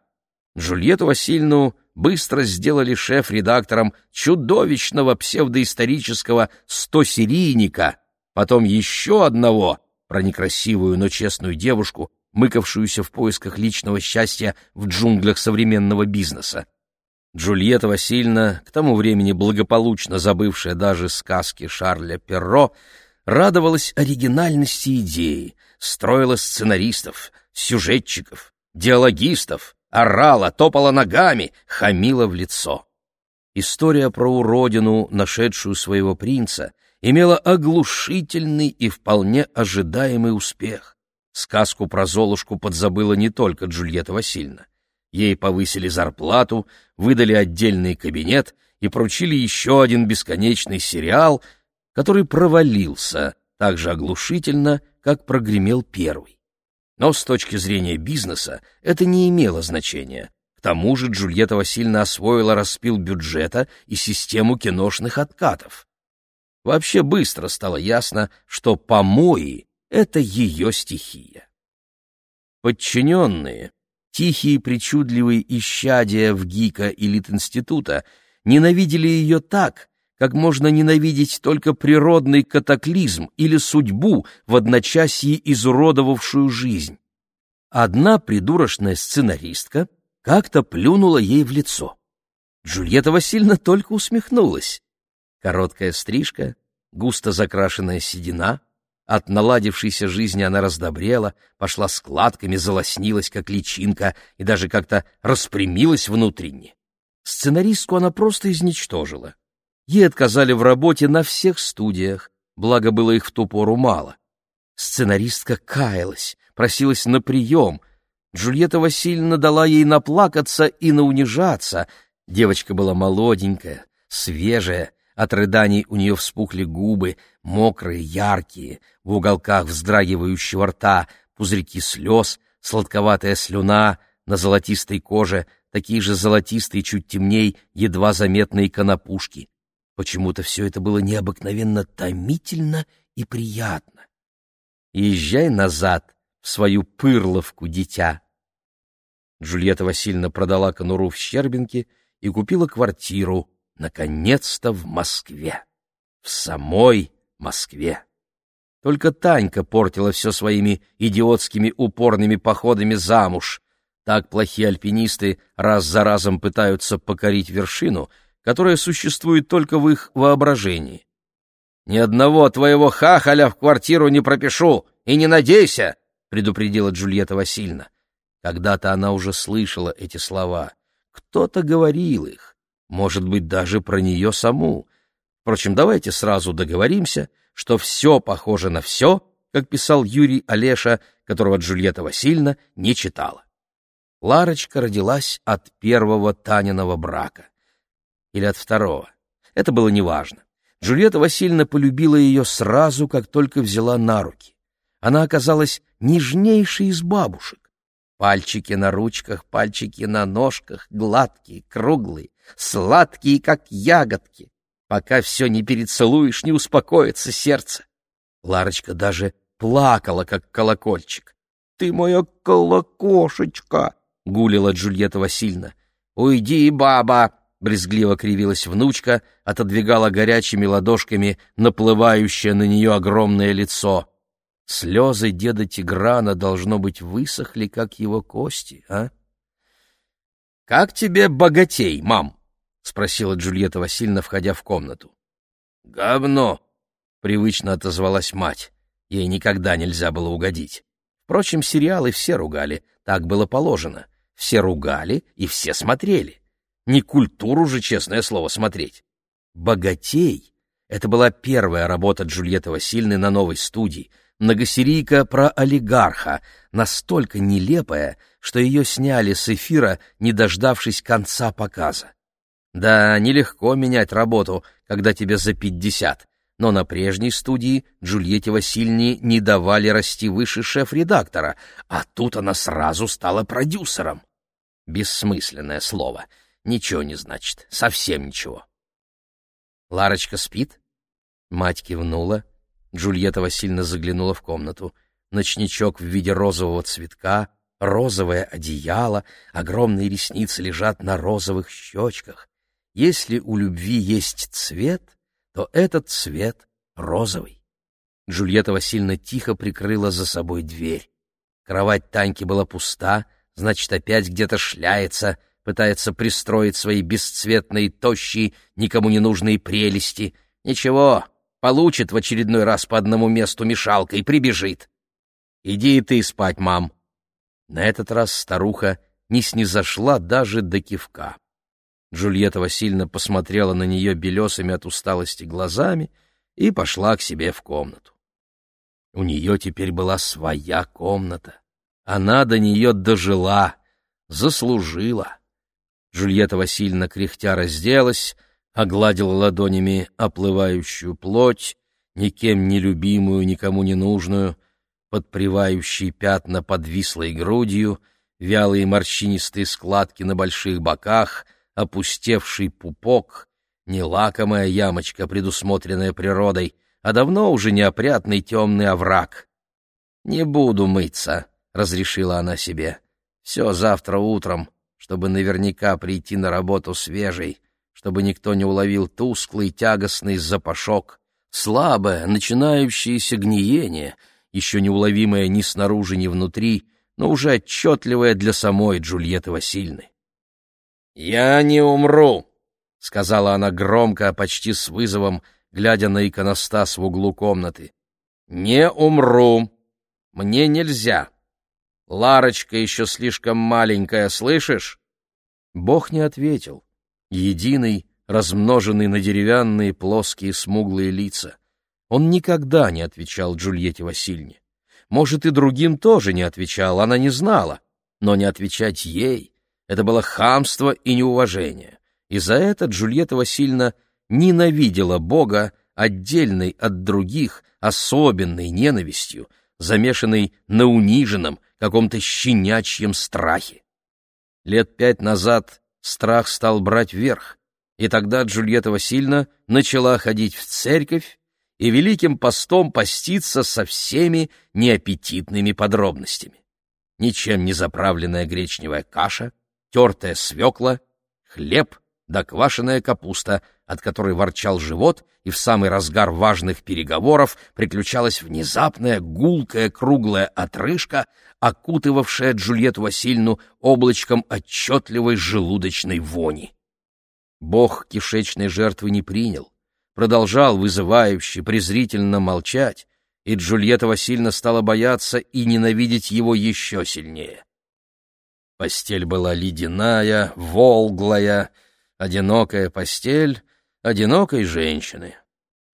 Джульетту Васильевну быстро сделали шеф-редактором чудовищного псевдоисторического стосерийника, потом еще одного, про некрасивую, но честную девушку, мыкавшуюся в поисках личного счастья в джунглях современного бизнеса. Джульетта Васильевна, к тому времени благополучно забывшая даже сказки Шарля Перро, радовалась оригинальности идеи, строила сценаристов, сюжетчиков, диалогистов, орала, топала ногами, хамила в лицо. История про уродину, нашедшую своего принца, имела оглушительный и вполне ожидаемый успех. Сказку про Золушку подзабыла не только Джульетта Васильевна. Ей повысили зарплату, выдали отдельный кабинет и поручили еще один бесконечный сериал, который провалился так же оглушительно, как прогремел первый. Но с точки зрения бизнеса это не имело значения. К тому же Джульетта Васильевна освоила распил бюджета и систему киношных откатов. Вообще быстро стало ясно, что помои — это ее стихия. Подчиненные, тихие причудливые исчадия в ГИКа и Литинститута, ненавидели ее так, как можно ненавидеть только природный катаклизм или судьбу в одночасье изуродовавшую жизнь. Одна придурочная сценаристка как-то плюнула ей в лицо. Джульетта Васильевна только усмехнулась. Короткая стрижка, густо закрашенная седина. От наладившейся жизни она раздобрела, пошла складками, залоснилась, как личинка, и даже как-то распрямилась внутренне. Сценаристку она просто изничтожила. Ей отказали в работе на всех студиях, благо было их в ту пору мало. Сценаристка каялась, просилась на прием. Джульетта Васильевна дала ей наплакаться и наунижаться. Девочка была молоденькая, свежая, от рыданий у нее вспухли губы, мокрые, яркие, в уголках вздрагивающего рта пузырьки слез, сладковатая слюна, на золотистой коже такие же золотистые, чуть темней, едва заметные конопушки. Почему-то все это было необыкновенно томительно и приятно. «Езжай назад в свою пырловку, дитя!» Джульетта Васильевна продала конуру в Щербинке и купила квартиру, наконец-то в Москве. В самой Москве. Только Танька портила все своими идиотскими упорными походами замуж. Так плохие альпинисты раз за разом пытаются покорить вершину, которая существует только в их воображении. «Ни одного твоего хахаля в квартиру не пропишу, и не надейся!» — предупредила Джульетта Васильевна. Когда-то она уже слышала эти слова. Кто-то говорил их может быть, даже про нее саму. Впрочем, давайте сразу договоримся, что все похоже на все, как писал Юрий Олеша, которого Джульетта Васильевна не читала. Ларочка родилась от первого Таниного брака. Или от второго. Это было неважно. Джульетта Васильевна полюбила ее сразу, как только взяла на руки. Она оказалась нежнейшей из бабушек. Пальчики на ручках, пальчики на ножках, гладкие, круглые, сладкие, как ягодки. Пока все не перецелуешь, не успокоится сердце. Ларочка даже плакала, как колокольчик. — Ты моя колокошечка! — гулила Джульетта Васильевна. — Уйди, баба! — брезгливо кривилась внучка, отодвигала горячими ладошками наплывающее на нее огромное лицо. Слезы деда Тиграна, должно быть, высохли, как его кости, а? — Как тебе богатей, мам? — спросила Джульетта Васильевна, входя в комнату. — Говно! — привычно отозвалась мать. Ей никогда нельзя было угодить. Впрочем, сериалы все ругали, так было положено. Все ругали и все смотрели. Не культуру же, честное слово, смотреть. «Богатей» — это была первая работа Джульетты Васильевны на новой студии — многосерийка про олигарха, настолько нелепая, что ее сняли с эфира, не дождавшись конца показа. Да, нелегко менять работу, когда тебе за пятьдесят, но на прежней студии Джульетте Васильевне не давали расти выше шеф-редактора, а тут она сразу стала продюсером. Бессмысленное слово. Ничего не значит, совсем ничего. Ларочка спит? Мать кивнула, Джульетта Васильевна заглянула в комнату. Ночничок в виде розового цветка, розовое одеяло, огромные ресницы лежат на розовых щечках. Если у любви есть цвет, то этот цвет розовый. Джульетта Васильевна тихо прикрыла за собой дверь. Кровать Таньки была пуста, значит, опять где-то шляется, пытается пристроить свои бесцветные, тощие, никому не нужные прелести. Ничего, Получит в очередной раз по одному месту мешалкой, прибежит. Иди и ты спать, мам. На этот раз старуха не снизошла даже до кивка. Джульетта Васильевна посмотрела на нее белесыми от усталости глазами и пошла к себе в комнату. У нее теперь была своя комната. Она до нее дожила, заслужила. Джульетта Васильевна кряхтя разделась, огладила ладонями оплывающую плоть, никем не любимую, никому не нужную, подпривающие пятна подвислой грудью, вялые морщинистые складки на больших боках, опустевший пупок, не лакомая ямочка, предусмотренная природой, а давно уже неопрятный темный овраг. «Не буду мыться», — разрешила она себе. «Все завтра утром, чтобы наверняка прийти на работу свежей, чтобы никто не уловил тусклый тягостный запашок, слабое, начинающееся гниение, еще неуловимое ни снаружи, ни внутри, но уже отчетливое для самой Джульетты Васильны. «Я не умру», — сказала она громко, почти с вызовом, глядя на иконостас в углу комнаты. «Не умру. Мне нельзя. Ларочка еще слишком маленькая, слышишь?» Бог не ответил. Единый, размноженный на деревянные плоские смуглые лица. Он никогда не отвечал Джульетте Васильевне. Может, и другим тоже не отвечал, она не знала. Но не отвечать ей — это было хамство и неуважение. И за это Джульетта Васильевна ненавидела Бога отдельной от других, особенной ненавистью, замешанной на униженном, каком-то щенячьем страхе. Лет пять назад страх стал брать верх, и тогда Джульетта Васильевна начала ходить в церковь и великим постом поститься со всеми неаппетитными подробностями. Ничем не заправленная гречневая каша, тертая свекла, хлеб да квашеная капуста, от которой ворчал живот, и в самый разгар важных переговоров приключалась внезапная гулкая круглая отрыжка, окутывавшая Джульетту Васильевну облачком отчетливой желудочной вони. Бог кишечной жертвы не принял, продолжал вызывающе, презрительно молчать, и Джульетта Васильевна стала бояться и ненавидеть его еще сильнее. Постель была ледяная, волглая, одинокая постель одинокой женщины.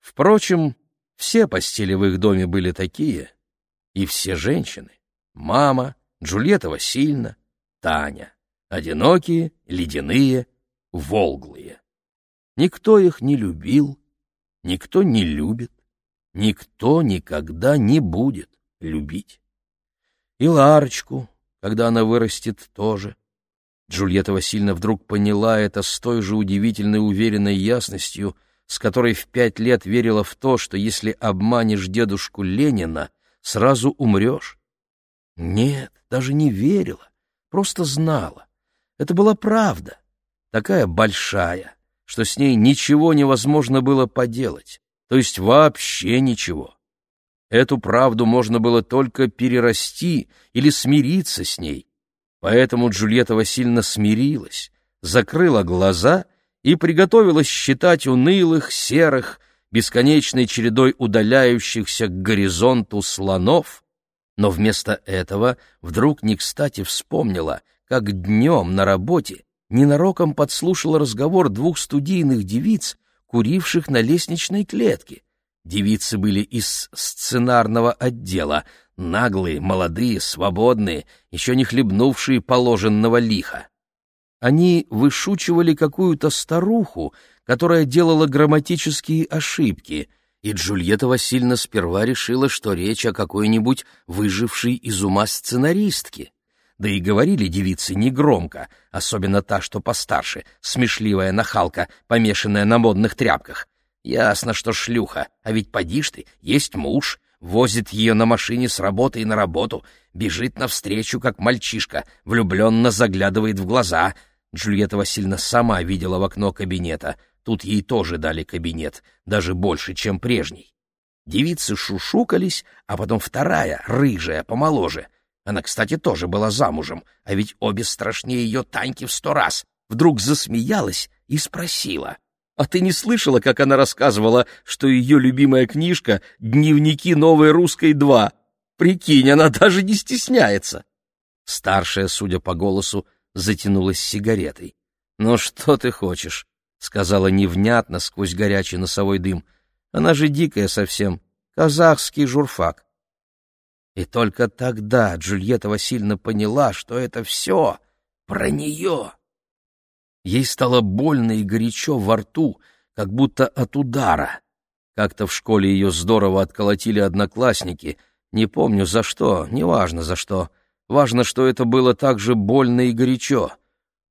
Впрочем, все постели в их доме были такие, и все женщины — мама, Джульетта Васильевна, Таня — одинокие, ледяные, волглые. Никто их не любил, никто не любит, никто никогда не будет любить. И Ларочку, когда она вырастет, тоже. Джульетта Васильевна вдруг поняла это с той же удивительной уверенной ясностью, с которой в пять лет верила в то, что если обманешь дедушку Ленина, сразу умрешь. Нет, даже не верила, просто знала. Это была правда, такая большая, что с ней ничего невозможно было поделать, то есть вообще ничего. Эту правду можно было только перерасти или смириться с ней. Поэтому Джульетта Васильевна смирилась, закрыла глаза и приготовилась считать унылых, серых, бесконечной чередой удаляющихся к горизонту слонов, но вместо этого вдруг не кстати вспомнила, как днем на работе ненароком подслушала разговор двух студийных девиц, куривших на лестничной клетке. Девицы были из сценарного отдела, наглые, молодые, свободные, еще не хлебнувшие положенного лиха. Они вышучивали какую-то старуху, которая делала грамматические ошибки, и Джульетта Васильевна сперва решила, что речь о какой-нибудь выжившей из ума сценаристке. Да и говорили девицы негромко, особенно та, что постарше, смешливая нахалка, помешанная на модных тряпках. Ясно, что шлюха, а ведь поди ж ты, есть муж, возит ее на машине с работы и на работу, бежит навстречу, как мальчишка, влюбленно заглядывает в глаза. Джульетта Васильевна сама видела в окно кабинета. Тут ей тоже дали кабинет, даже больше, чем прежний. Девицы шушукались, а потом вторая, рыжая, помоложе, она, кстати, тоже была замужем, а ведь обе страшнее ее Таньки в сто раз. Вдруг засмеялась и спросила. «А ты не слышала, как она рассказывала, что ее любимая книжка «Дневники новой русской 2»? Прикинь, она даже не стесняется!» Старшая, судя по голосу, затянулась сигаретой. «Ну что ты хочешь?» — сказала невнятно сквозь горячий носовой дым. Она же дикая совсем, казахский журфак. И только тогда Джульетта Васильевна поняла, что это все про нее. Ей стало больно и горячо во рту, как будто от удара. Как-то в школе ее здорово отколотили одноклассники. Не помню за что, неважно за что. Важно, что это было так же больно и горячо.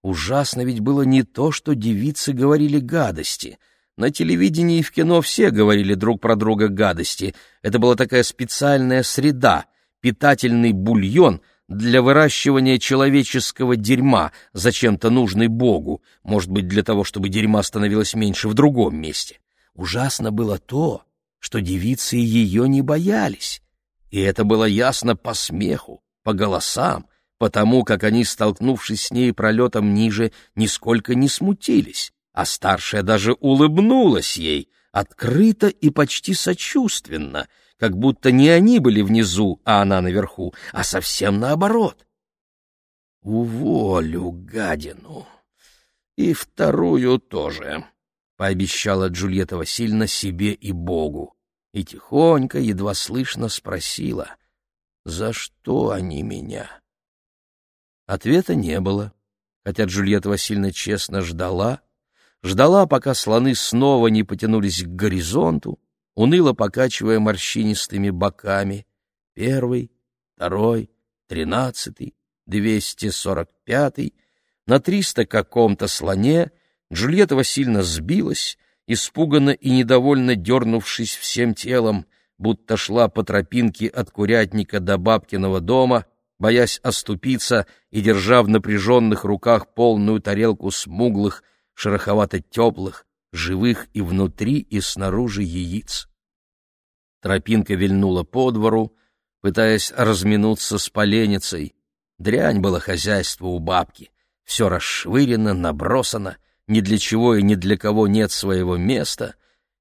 Ужасно ведь было не то, что девицы говорили гадости. На телевидении и в кино все говорили друг про друга гадости. Это была такая специальная среда, питательный бульон для выращивания человеческого дерьма, зачем-то нужный Богу, может быть, для того, чтобы дерьма становилось меньше в другом месте. Ужасно было то, что девицы ее не боялись. И это было ясно по смеху, по голосам, потому как они, столкнувшись с ней пролетом ниже, нисколько не смутились, а старшая даже улыбнулась ей, открыто и почти сочувственно, как будто не они были внизу, а она наверху, а совсем наоборот. «Уволю гадину. И вторую тоже», — пообещала Джульетта Васильевна себе и Богу, и тихонько, едва слышно спросила, «За что они меня?» Ответа не было, хотя Джульетта Васильевна честно ждала, ждала, пока слоны снова не потянулись к горизонту, уныло покачивая морщинистыми боками. Первый, второй, тринадцатый, двести сорок пятый, на триста каком-то слоне — Джульетта Васильевна сбилась, испуганно и недовольно дернувшись всем телом, будто шла по тропинке от курятника до бабкиного дома, боясь оступиться и держа в напряженных руках полную тарелку смуглых, шероховато-теплых, живых и внутри, и снаружи яиц. Тропинка вильнула по двору, пытаясь разминуться с поленницей. Дрянь было хозяйство у бабки, все расшвырено, набросано, ни для чего и ни для кого нет своего места,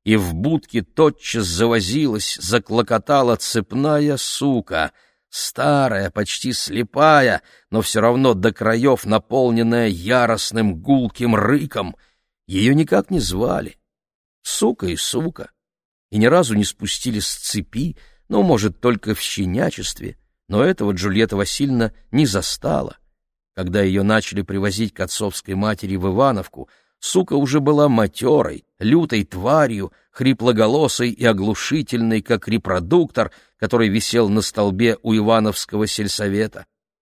и в будке тотчас завозилась, заклокотала цепная сука, старая, почти слепая, но все равно до краев наполненная яростным гулким рыком. Ее никак не звали. Сука и сука. И ни разу не спустили с цепи, ну, может, только в щенячестве, но этого Джульетта Васильевна не застала. Когда ее начали привозить к отцовской матери в Ивановку, сука уже была матерой, лютой тварью, хриплоголосой и оглушительной, как репродуктор, который висел на столбе у Ивановского сельсовета.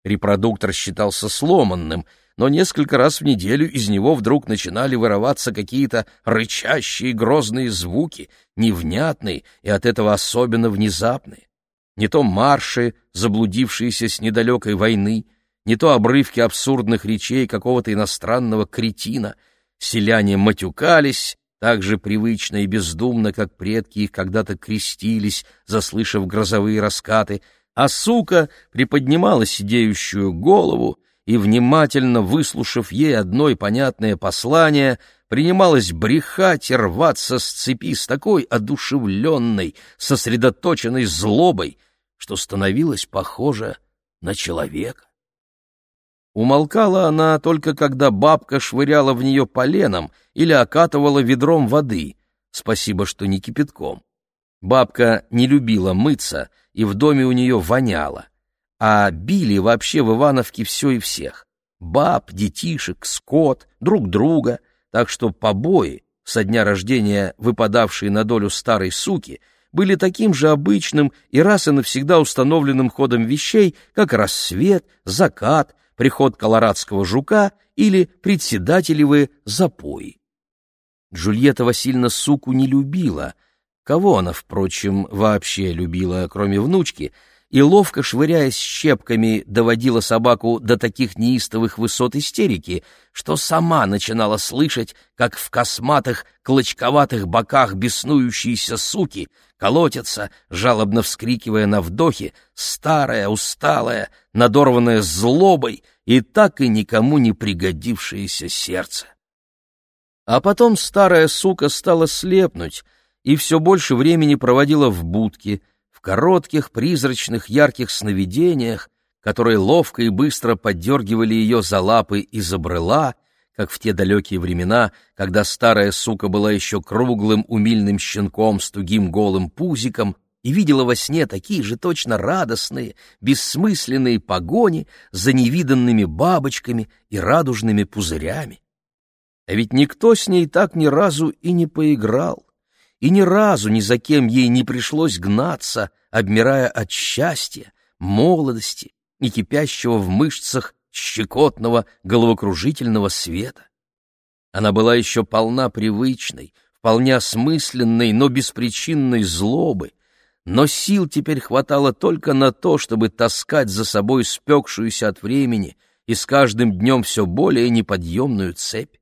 Репродуктор считался сломанным, но несколько раз в неделю из него вдруг начинали вырываться какие-то рычащие грозные звуки, невнятные и от этого особенно внезапные. Не то марши, заблудившиеся с недалекой войны, не то обрывки абсурдных речей какого-то иностранного кретина. Селяне матюкались, так же привычно и бездумно, как предки их когда-то крестились, заслышав грозовые раскаты, а сука приподнимала сидеющую голову и, внимательно выслушав ей одно понятное послание, принималась брехать и рваться с цепи с такой одушевленной, сосредоточенной злобой, что становилась похожа на человека. Умолкала она только когда бабка швыряла в нее поленом или окатывала ведром воды, спасибо, что не кипятком. Бабка не любила мыться, и в доме у нее воняло. А били вообще в Ивановке все и всех. Баб, детишек, скот, друг друга, так что побои, со дня рождения выпадавшие на долю старой суки, были таким же обычным и раз и навсегда установленным ходом вещей, как рассвет, закат, приход колорадского жука или председателевы запои. Джульетта Васильевна суку не любила. Кого она, впрочем, вообще любила, кроме внучки, и, ловко швыряясь щепками, доводила собаку до таких неистовых высот истерики, что сама начинала слышать, как в косматых, клочковатых боках беснующиеся суки колотятся, жалобно вскрикивая на вдохе, старая, усталая, надорванная злобой и так и никому не пригодившееся сердце. А потом старая сука стала слепнуть и все больше времени проводила в будке — коротких, призрачных, ярких сновидениях, которые ловко и быстро поддергивали ее за лапы и за брыла, как в те далекие времена, когда старая сука была еще круглым умильным щенком с тугим голым пузиком и видела во сне такие же точно радостные, бессмысленные погони за невиданными бабочками и радужными пузырями. А ведь никто с ней так ни разу и не поиграл, и ни разу ни за кем ей не пришлось гнаться, обмирая от счастья, молодости и кипящего в мышцах щекотного головокружительного света. Она была еще полна привычной, вполне осмысленной, но беспричинной злобы, но сил теперь хватало только на то, чтобы таскать за собой спекшуюся от времени и с каждым днем все более неподъемную цепь.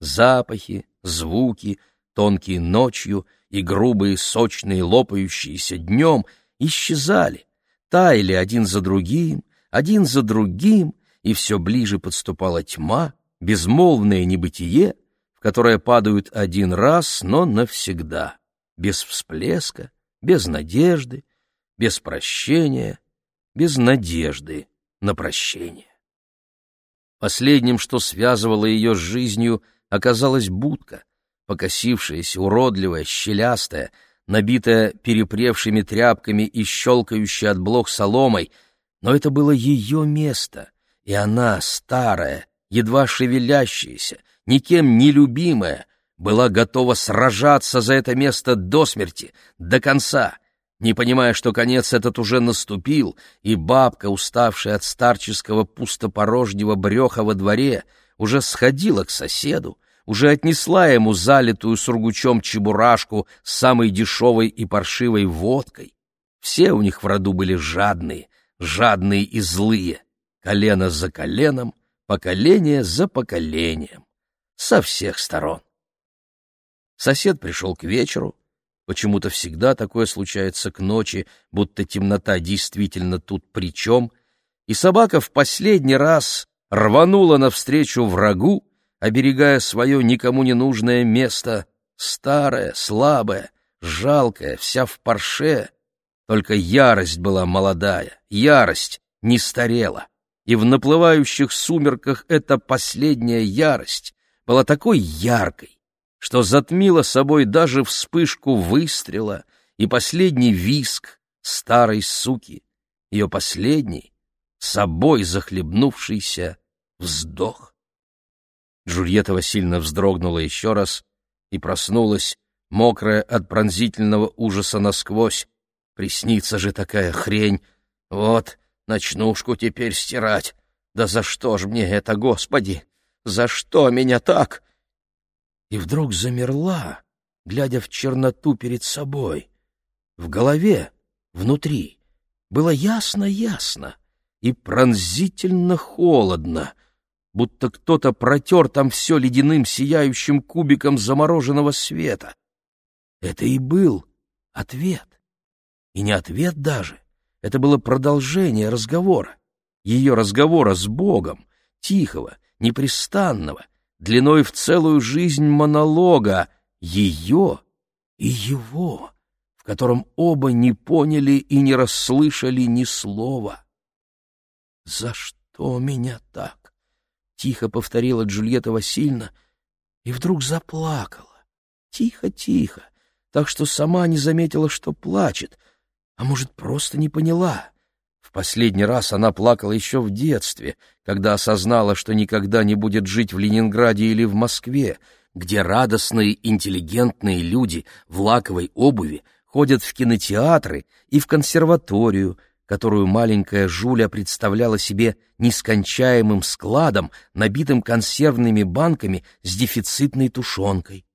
Запахи, звуки, тонкие ночью и грубые, сочные, лопающиеся днем исчезали, таяли один за другим, один за другим, и все ближе подступала тьма, безмолвное небытие, в которое падают один раз, но навсегда, без всплеска, без надежды, без прощения, без надежды на прощение. Последним, что связывало ее с жизнью, оказалась будка, покосившаяся, уродливая, щелястая, набитая перепревшими тряпками и щелкающая от блох соломой, но это было ее место, и она, старая, едва шевелящаяся, никем не любимая, была готова сражаться за это место до смерти, до конца, не понимая, что конец этот уже наступил, и бабка, уставшая от старческого пустопорожнего бреха во дворе, уже сходила к соседу, уже отнесла ему залитую сургучом чебурашку с самой дешевой и паршивой водкой. Все у них в роду были жадные, жадные и злые колено за коленом, поколение за поколением, со всех сторон. Сосед пришел к вечеру, почему-то всегда такое случается к ночи, будто темнота действительно тут при чем, и собака в последний раз рванула навстречу врагу, оберегая свое никому не нужное место, старое, слабое, жалкое, вся в парше. Только ярость была молодая, ярость не старела и в наплывающих сумерках эта последняя ярость была такой яркой, что затмила собой даже вспышку выстрела и последний виск старой суки, ее последний, собой захлебнувшийся вздох. Джульетта Васильевна вздрогнула еще раз и проснулась, мокрая от пронзительного ужаса насквозь. Приснится же такая хрень! Вот, Ночнушку теперь стирать. Да за что ж мне это, Господи? За что меня так? И вдруг замерла, глядя в черноту перед собой. В голове, внутри, было ясно-ясно и пронзительно холодно, будто кто-то протер там все ледяным сияющим кубиком замороженного света. Это и был ответ. И не ответ даже, это было продолжение разговора, ее разговора с Богом, тихого, непрестанного, длиной в целую жизнь монолога, ее и его, в котором оба не поняли и не расслышали ни слова. «За что меня так?» — тихо повторила Джульетта Васильевна и вдруг заплакала. Тихо-тихо, так что сама не заметила, что плачет, а может, просто не поняла. В последний раз она плакала еще в детстве, когда осознала, что никогда не будет жить в Ленинграде или в Москве, где радостные, интеллигентные люди в лаковой обуви ходят в кинотеатры и в консерваторию, которую маленькая Жуля представляла себе нескончаемым складом, набитым консервными банками с дефицитной тушенкой.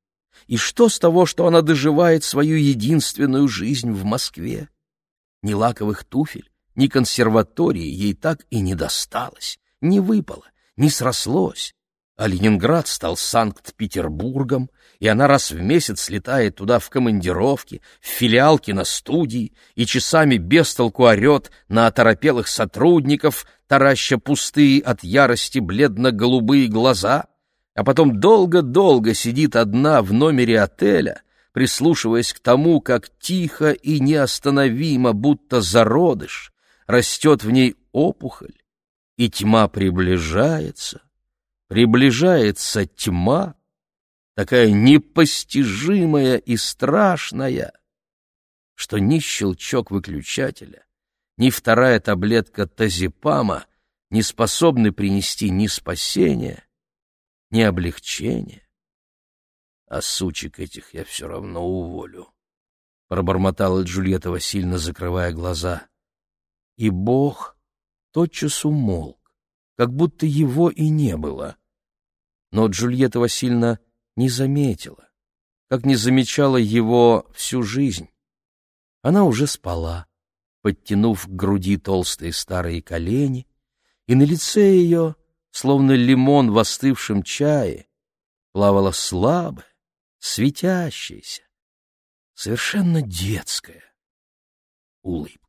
И что с того, что она доживает свою единственную жизнь в Москве? Ни лаковых туфель, ни консерватории ей так и не досталось, не выпало, не срослось. А Ленинград стал Санкт-Петербургом, и она раз в месяц летает туда в командировки, в филиалки на студии, и часами без толку орет на оторопелых сотрудников, тараща пустые от ярости бледно-голубые глаза, а потом долго-долго сидит одна в номере отеля, прислушиваясь к тому, как тихо и неостановимо, будто зародыш, растет в ней опухоль, и тьма приближается, приближается тьма, такая непостижимая и страшная, что ни щелчок выключателя, ни вторая таблетка тазепама не способны принести ни спасения, ни облегчения. А сучек этих я все равно уволю, — пробормотала Джульетта Васильевна, закрывая глаза. И Бог тотчас умолк, как будто его и не было. Но Джульетта Васильевна не заметила, как не замечала его всю жизнь. Она уже спала, подтянув к груди толстые старые колени, и на лице ее, словно лимон в остывшем чае, плавала слабая, светящаяся, совершенно детская улыбка.